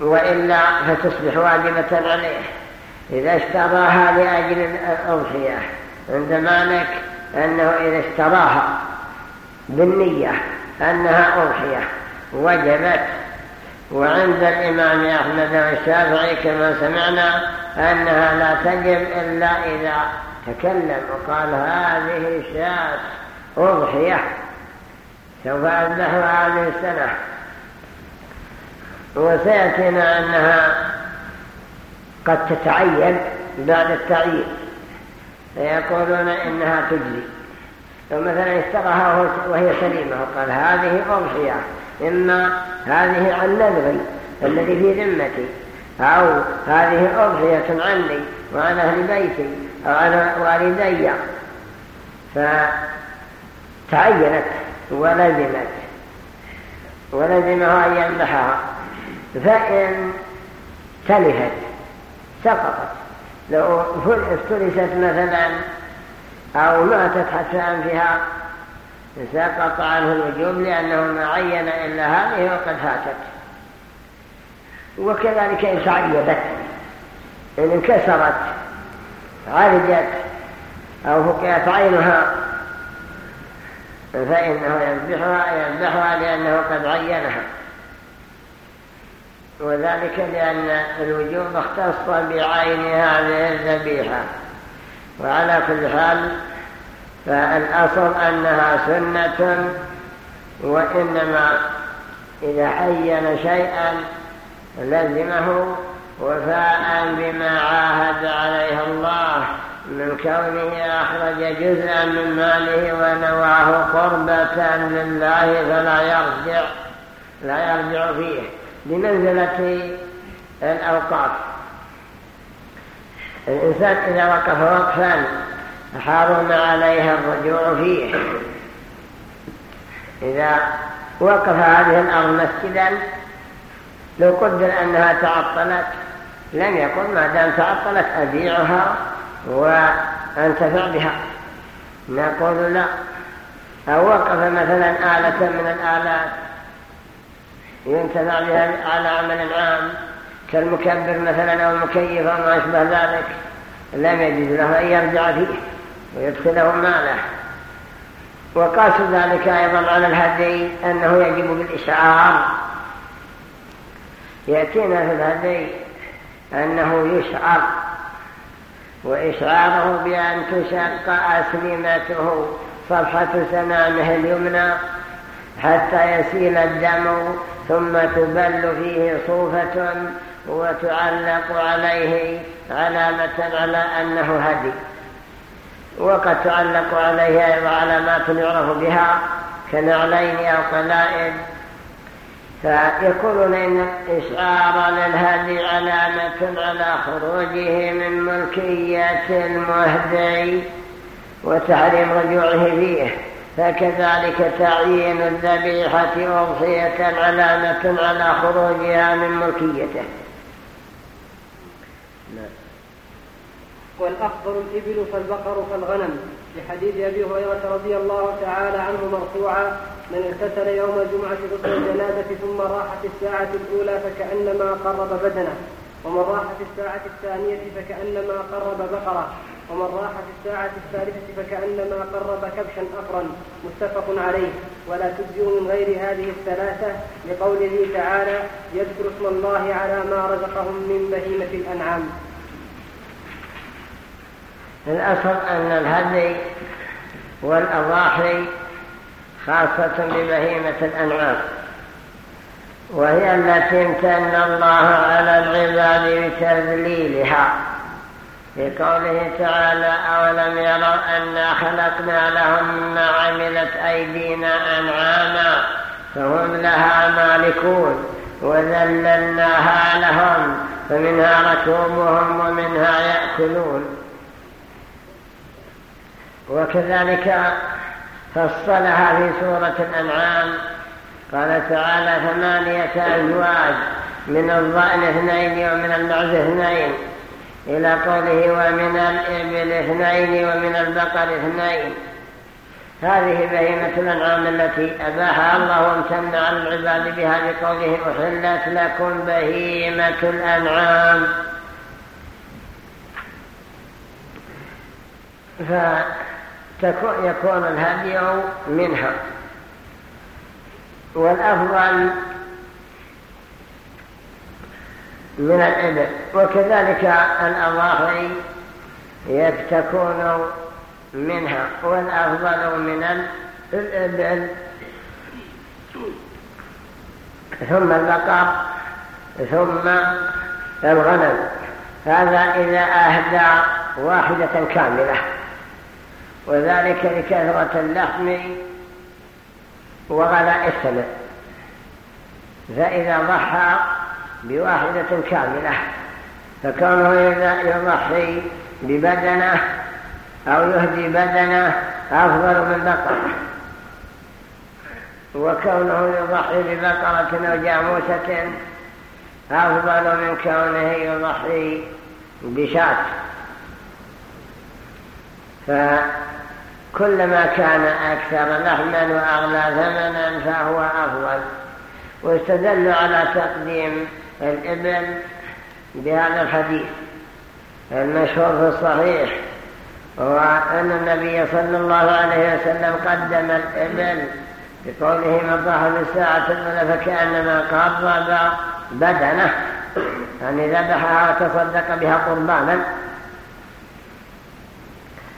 وإلا فتصبح واجبة عليه. إذا اشتراها لأجل الأضحية عند مالك أنه إذا اشتراها بالنية أنها أضحية وجبت. وعند الإمام أحمد والشافعي كما سمعنا أنها لا تجب إلا إذا تكلم وقال هذه شاة أضحية. سوف أذبحها هذه السنة. وسيأتينا أنها قد تتعين بعد التعيين. فيقولون إنها تجزي. لو مثلا اشتراها وهي سليمة وقال هذه أضحية. إما هذه عن نذري الذي في ذمتي. أو هذه أضحية عني وعن أهل بيتي. عن والدي. فتعينت ولزمت. ولزمها أن يذبحها فإن تلفت سقطت. لو افترست مثلا أو ماتت حتى أنفها سقط عنه الوجوب لأنه ما عين إلا هذه وقد فاتت. وكذلك إن تعيدت إن انكسرت عالجت أو فقيت عينها؟ فإنه يذبحها يذبحها لأنه قد عينها. وذلك لأن الوجوب اختص بعين هذه الذبيحة. وعلى كل حال فالأصل أنها سنة وإنما إذا عين شيئا لزمه وفاء بما عاهد عليه الله من كونه أخرج جزءا من ماله ونواه قربة لله فلا يرجع لا يرجع فيه. بمنزلة الأوقاف. الإنسان إذا وقف وقفا حرم عليه الرجوع فيه. إذا وقف هذه الأرض مسجدا لو قدر أنها تعطلت لم يقل ما دام تعطلت أبيعها وأنتفع بها. نقول لا. أو وقف مثلا آلة من الآلات ينتفع بها على عمل عام كالمكبر مثلا أو المكيف أو ما أشبه ذلك لم يجد له أن يرجع فيه ويدخله ماله. وقاس ذلك أيضا على الهدي أنه يجب بالإشعار. يأتينا في الهدي أنه يشعر وإشعاره بأن تشق أسلمته صفحة سنامه اليمنى حتى يسيل الدم ثم تبل فيه صوفة وتعلق عليه علامة على أنه هدي. وقد تعلق عليه أيضا علامات يعرف بها كنعلين أو قلائد فيقولون إن إشعار للهدي علامة على خروجه من ملكية المهدي وتحريم رجوعه فيه. فكذلك تعيين الذبيحة أضحية علامة على خروجها من ملكيته. والأخضر الإبل فالبقر فالغنم. لحديث أبي هريرة رضي الله تعالى عنه مرفوعا من اغتسل يوم الجمعة غسل الجنازة ثم راح في الساعة الأولى فكأنما قرب بدنه ومن راح في الساعة الثانية فكأنما قرب بقرة ومن راح في الساعة الثالثة فكأنما قرب كبشا أفرا متفق عليه. ولا تجزئ من غير هذه الثلاثة لقوله تعالى يذكر اسم الله على ما رزقهم من بهيمة الأنعام. الأصل أن الهدي والأضاحي خاصة ببهيمة الأنعام. وهي التي امتن الله على العباد بتذليلها. في قوله تعالى أولم يروا أنا خلقنا لهم ما عملت أيدينا أنعاما فهم لها مالكون وذللناها لهم فمنها ركوبهم ومنها يأكلون. وكذلك فصلها في سورة الأنعام. قال تعالى ثمانية أزواج من الضأن اثنين ومن المعز اثنين إلى قوله ومن الإبل اثنين ومن البقر اثنين. هذه بهيمة الأنعام التي أباحها الله وامتن على العباد بها بقوله أحلت لكم بهيمة الأنعام. فيكون الهدي منها. والأفضل من الإبل. وكذلك الأضاحي تكون منها. والأفضل من الإبل. ثم البقر ثم الغنم. هذا إذا أهدى واحدة كاملة. وذلك لكثرة اللحم وغلاء السمع فإذا ضحى بواحدة كاملة فكونه يضحي ببدنه أو يهدي بدنه أفضل من بقرة. وكونه يضحي ببقرة أو جاموسة أفضل من كونه يضحي بشاة. كلما كان أكثر لحما وأغلى ثمنا فهو أفضل. واستدلوا على تقديم الإبل بهذا الحديث المشهور في الصحيح وأن النبي صلى الله عليه وسلم قدم الإبل بقوله من ضحى بالساعة الأولى فكأنما قرب بدنه يعني ذبحها وتصدق بها قربانا.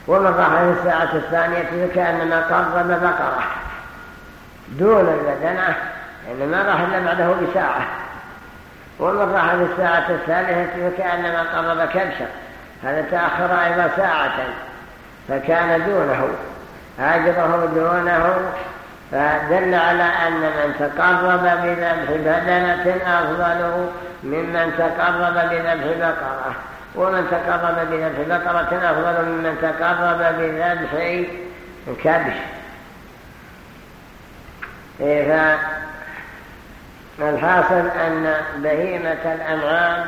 ومن ضحى في الساعة الثانية فكأنما قرب بقرة. دون البدنة إنما راح إلا بعده بساعة. ومن راح في الساعة الثالثة فكأنما قرب كبشا. هذا تأخر أيضا ساعة فكان دونه أجره دونه فدل على أن من تقرب بذبح بدنة أفضل ممن تقرب بذبح بقرة. ومن تقرب بذبح بقرة أفضل ممن تقرب بذبح كبش. فالحاصل أن بهيمة الأنعام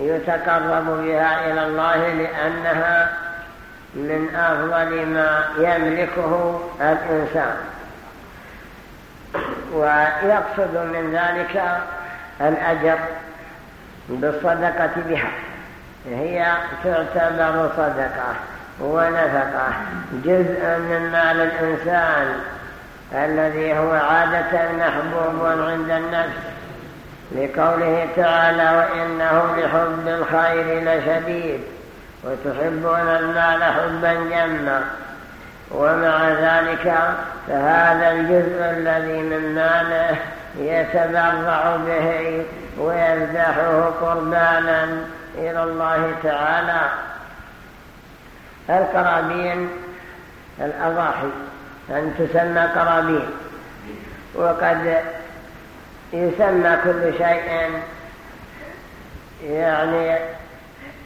يتقرب بها إلى الله لأنها من أفضل ما يملكه الإنسان. ويقصد من ذلك الأجر. بالصدقة بها. هي تعتبر صدقة ونفقة جزء من مال الإنسان الذي هو عادة محبوب عند النفس. لقوله تعالى وإنه لحب الخير لشديد وتحبون المال حبا جما. ومع ذلك فهذا الجزء الذي من ماله يتبرع به ويذبحه قربانا إلى الله تعالى. القرابين الأضاحي أن تسمى قرابين. وقد يسمى كل شيء يعني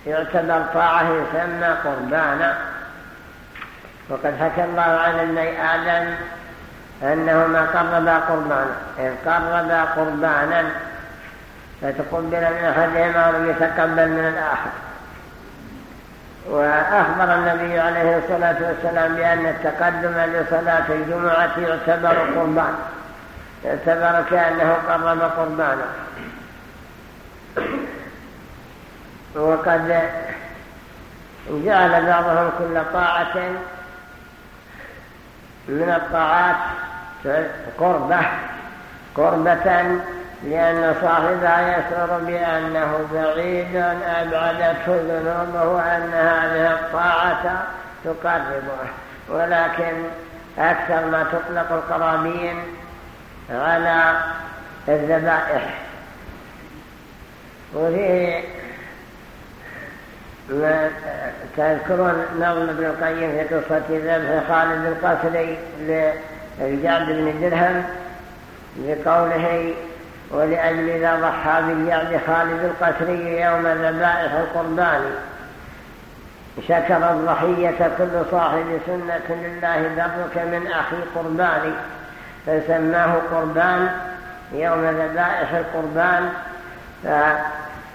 يعتبر طاعة يسمى قربانا. وقد حكى الله عن ابني آدم أنهما قربا قربانا. إذ قربا قربانا فتقبل من أحدهما ولم يتقبل من الآخر. وأخبر النبي عليه الصلاة والسلام بأن التقدم لصلاة الجمعة يعتبر قربان. يعتبر كأنه قرب قربانا. وقد جعل بعضهم كل طاعة من الطاعات قربة. قربة لأن صاحبها يشعر بأنه بعيد أبعدته ذنوبه وأن هذه الطاعة تقربه. ولكن أكثر ما تطلق القرابين على الذبائح. وفيه تذكرون نظم ابن القيم في قصة ذبح خالد القصري للجعد بن درهم بقوله ولأجل ذا ضحى بالجعد خالد القسري يوم ذبائح القربان شكر الضحية كل صاحب سنة لله درك من أخي قربان فسماه قربان يوم ذبائح القربان.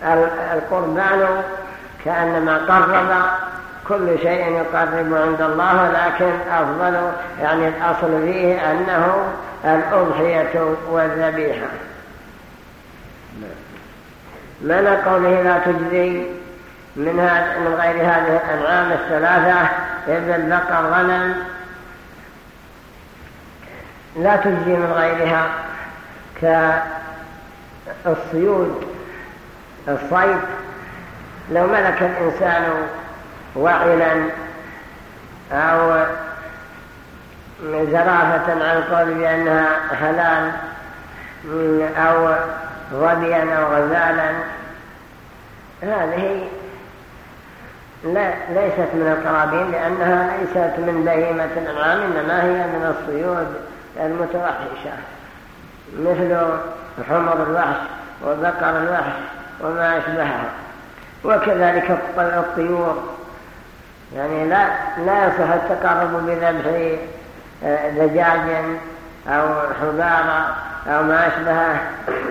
فالقربان كأنما قرب كل شيء يقرب عند الله ولكن أفضل يعني الأصل فيه أنه الأضحية والذبيحة. معنى قوله لا تجزي من, من غير هذه الأنعام الثلاثة إذا البقر غنم. لا تجزي من غيرها كالصيود الصيد. لو ملك الإنسان وعلا أو زرافة عن قول بأنها حلال أو ظبيا أو غزالا. هذه لا ليست من القرابين لأنها ليست من بهيمة الأنعام إنما هي من الصيود المتوحشة مثل حمر الوحش وبقر الوحش وما أشبهها وكذلك الطيور. يعني لا لا يصح التقرب بذبح آه، دجاج أو حبارة أو ما أشبهه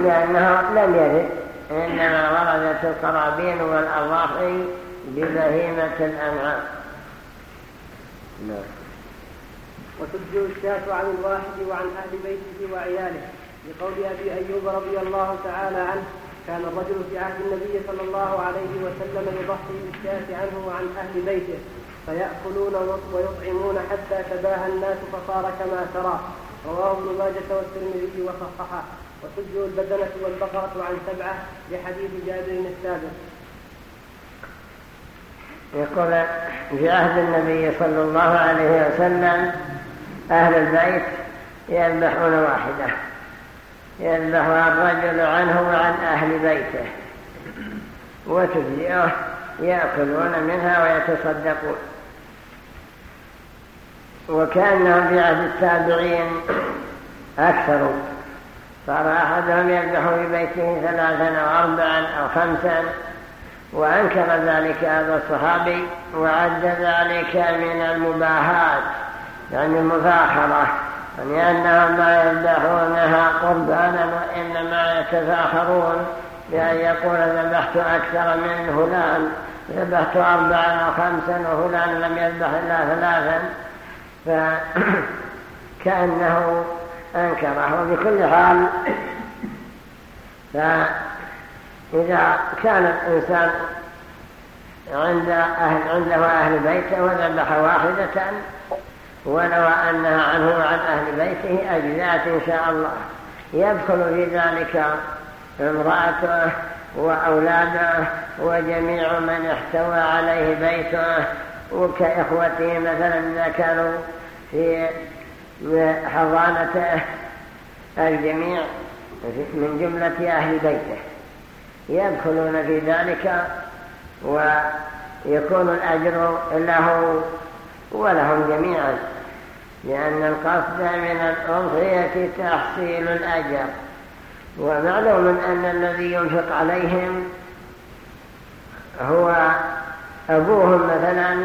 لأنه لم يرد. إنما وردت القرابين والأضاحي ببهيمة الأنعام. نعم. وتجزئ الشاة عن الواحد وعن أهل بيته وعياله لقول أبي أيوب رضي الله تعالى عنه كان الرجل في عهد النبي صلى الله عليه وسلم يضحي بالشاة عنه وعن أهل بيته فيأكلون ويطعمون حتى تباهى الناس فصار كما ترى. رواه ابن ماجه والترمذي وصححه. وتجزئ البدنة والبقرة عن سبعة لحديث جابر السابق. يقول في عهد النبي صلى الله عليه وسلم أهل البيت يذبحون واحدة. يذبحها الرجل عنه وعن أهل بيته. وتجزئه يأكلون منها ويتصدقون. وكانهم في عهد التابعين أكثر. صار أحدهم يذبح في بيته ثلاثا أو أربعا أو خمسا. وأنكر ذلك هذا الصحابي وعد ذلك من المباهات يعني المفاخرة يعني أنهم ما يذبحونها قربانا وإنما يتفاخرون بأن يقول ذبحت أكثر من فلان ذبحت أربعا أو خمسا وفلان لم يذبح إلا ثلاثا فكأنه أنكره. وبكل حال فإذا كان الإنسان عند أهل عنده أهل بيته وذبح واحدة ولو أنها عنه وعن أهل بيته أجزات إن شاء الله. يدخل في ذلك امرأته وأولاده وجميع من احتوى عليه بيته. وكإخوته مثلا إذا كانوا في حضانته الجميع من جملة أهل بيته. يدخلون في ذلك ويكون الأجر له ولهم جميعا. لأن القصد من الأضحية تحصيل الأجر. ومعلوم أن الذي ينفق عليهم هو أبوهم مثلا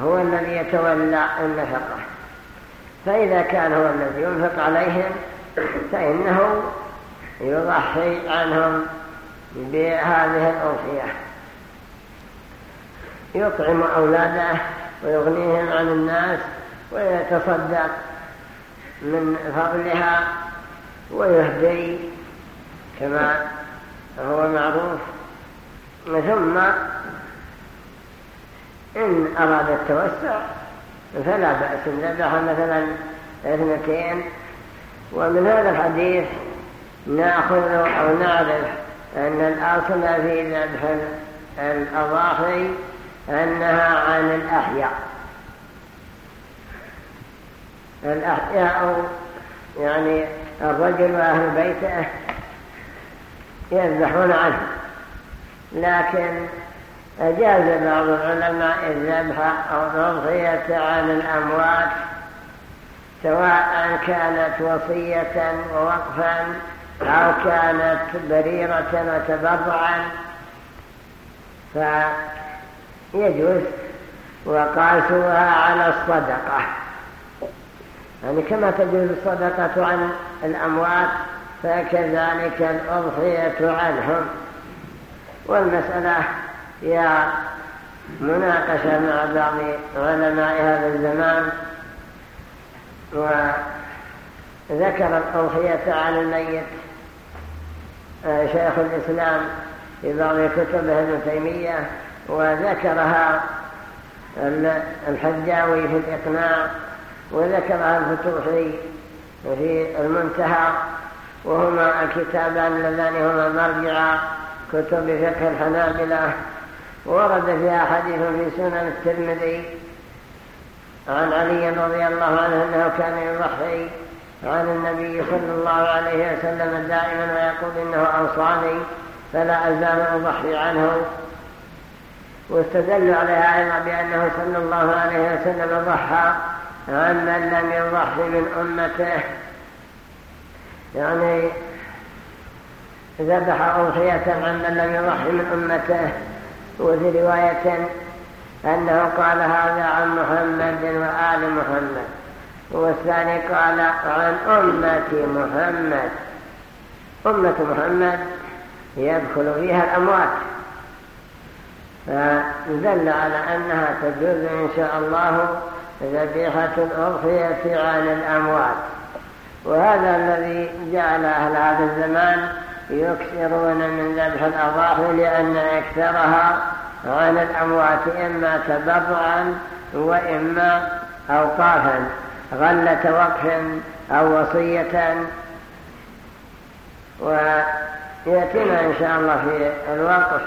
هو الذي يتولى النفقة. فإذا كان هو الذي ينفق عليهم فإنه يضحي عنهم بهذه الأضحية. يطعم أولاده ويغنيهم عن الناس ويتصدق من فضلها ويهدي كما هو معروف. ثم إن أراد التوسع فلا بأس. ذبح مثلا اثنتين ومن هذا الحديث نأخذ أو نعرف أن الأصل في ذبح الأضاحي أنها عن الأحياء. الأحياء يعني الرجل وأهل بيته يذبحون عنه. لكن أجاز بعض العلماء الذبح أو الأضحية عن الأموات سواء كانت وصية ووقفا أو كانت بريرة وتبرعا. فيجوز وقاسوها على الصدقة. يعني كما تجوز الصدقة عن الأموات فكذلك الأضحية عنهم. والمسألة هي مناقشة مع بعض علماء هذا الزمان وذكر الأضحية عن الميت. شيخ الإسلام في بعض كتبه ابن تيمية وذكرها الحجاوي في الإقناع. وذكرها الفتوحي في المنتهى وهما الكتابان اللذان هما مرجع كتب فقه الحنابلة ورد فيها حديث في سنن الترمذي عن علي رضي الله عنه أنه كان يضحي عن النبي صلى الله عليه وسلم دائما ويقول إنه أوصاني فلا أزال أضحي عنه. واستدل عليها أيضا بأنه صلى الله عليه وسلم ضحى عن من لم يضحي من أمته. يعني ذبح أضحية عن من لم يضحي من أمته. وفي رواية أنه قال هذا عن محمد وآل محمد. والثاني قال عن أمة محمد. أمة محمد يدخل فيها الأموات. فدل على أنها تجوز إن شاء الله ذبيحة الأضحية عن الأموات. وهذا الذي جعل أهل هذا الزمان يكثرون من ذبح الأضاحي لأن أكثرها عن الأموات إما تبرعا وإما أوقافا غلة وقف أو وصية. ويأتينا إن شاء الله في الوقف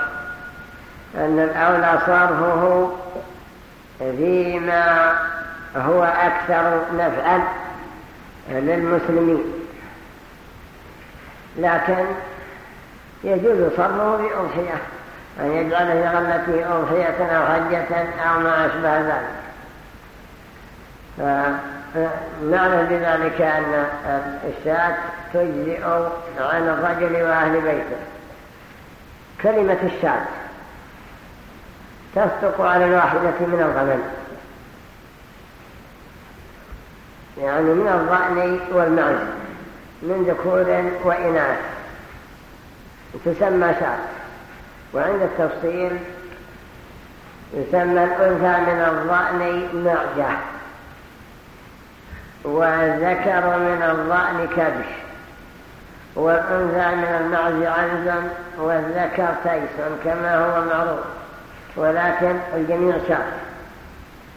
أن الأولى صرفه فيما هو أكثر نفعا للمسلمين. لكن يجوز صرفه بأضحية أن يجعل في غلته أضحية أو حجة أو ما أشبه ذلك. فنعلم بذلك أن الشاة تجزئ عن الرجل وأهل بيته. كلمة الشاة تصدق على الواحدة من الغنم. يعني من الضأن والمعز من ذكور وإناث. تسمى شاة. وعند التفصيل يسمى الأنثى من الضأن معجة. والذكر من الضأن كبش. والأنثى من المعز عنز والذكر تيس كما هو معروف. ولكن الجميع شاة.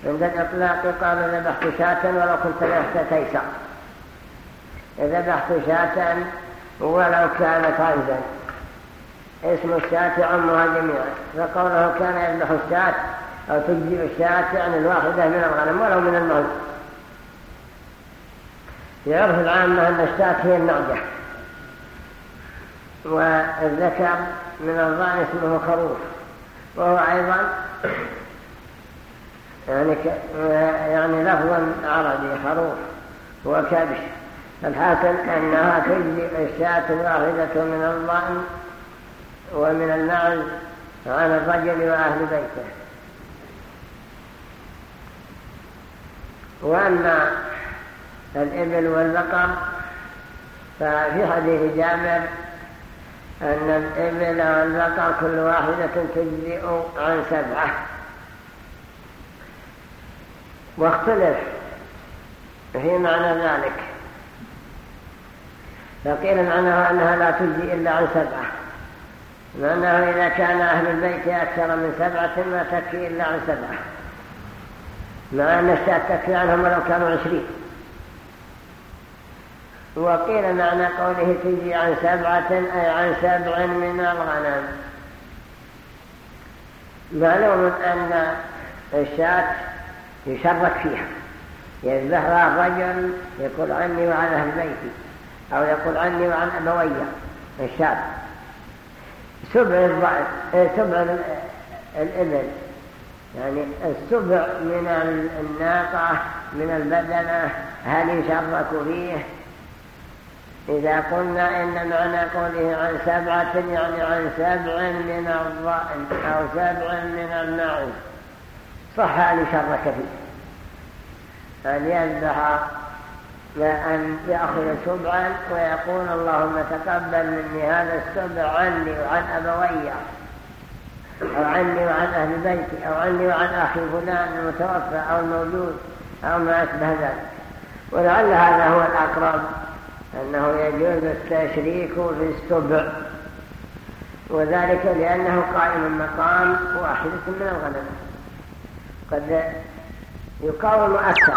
عند الإطلاق قال ذبحت شاة ولو كنت ذبحت تيسا ذبحت شاة ولو كانت عنزا اسم الشاة عمها جميعا. فقوله كان يذبح الشاة أو تجزئ الشاة يعني الواحدة من الغنم ولو من المعز يعرف العامة أن الشاة هي النعجة والذكر من الظان اسمه خروف. وهو أيضا يعني, يعني لفظ عربي خروف وكبش الحاصل أنها تجزئ الشاة الواحدة من الظن ومن المعز عن الرجل وأهل بيته. وأما الإبل والبقر ففي حديث جابر أن الإبل والبقر كل واحدة تجزئ عن سبعة. واختلف. في معنى ذلك. فقيل معناه أنها لا تجزي إلا عن سبعة. لأنه إذا كان أهل البيت أكثر من سبعة ما تكفي إلا عن سبعة. مع أن الشاة تكفي عنهم ولو كانوا عشرين. وقيل معنى قوله تجي عن سبعة أي عن سبع من الغنم معلوم أن الشاة يشرك فيها. يذبحها الرجل يقول عني وعن أهل بيتي أو يقول عني وعن أبوي الشاة سبع سبع الإبل. يعني السبع من الناقة من البدنة هل يشرك فيه؟ إذا قلنا إن معنى قوله عن سبعة يعني عن سبع من الضأن أو سبع من المعز صح أن يشرك فيه أن يذبح أن يأخذ سبعا ويقول اللهم تقبل مني هذا السبع عني وعن أبوي أو عني وعن أهل بيتي أو عني وعن أخي فلان المتوفى أو الموجود أو ما أشبه ذلك. ولعل هذا هو الأقرب أنه يجوز التشريك في السبع. وذلك لأنه قائم مقام واحدة من الغنم. قد يقاوم أكثر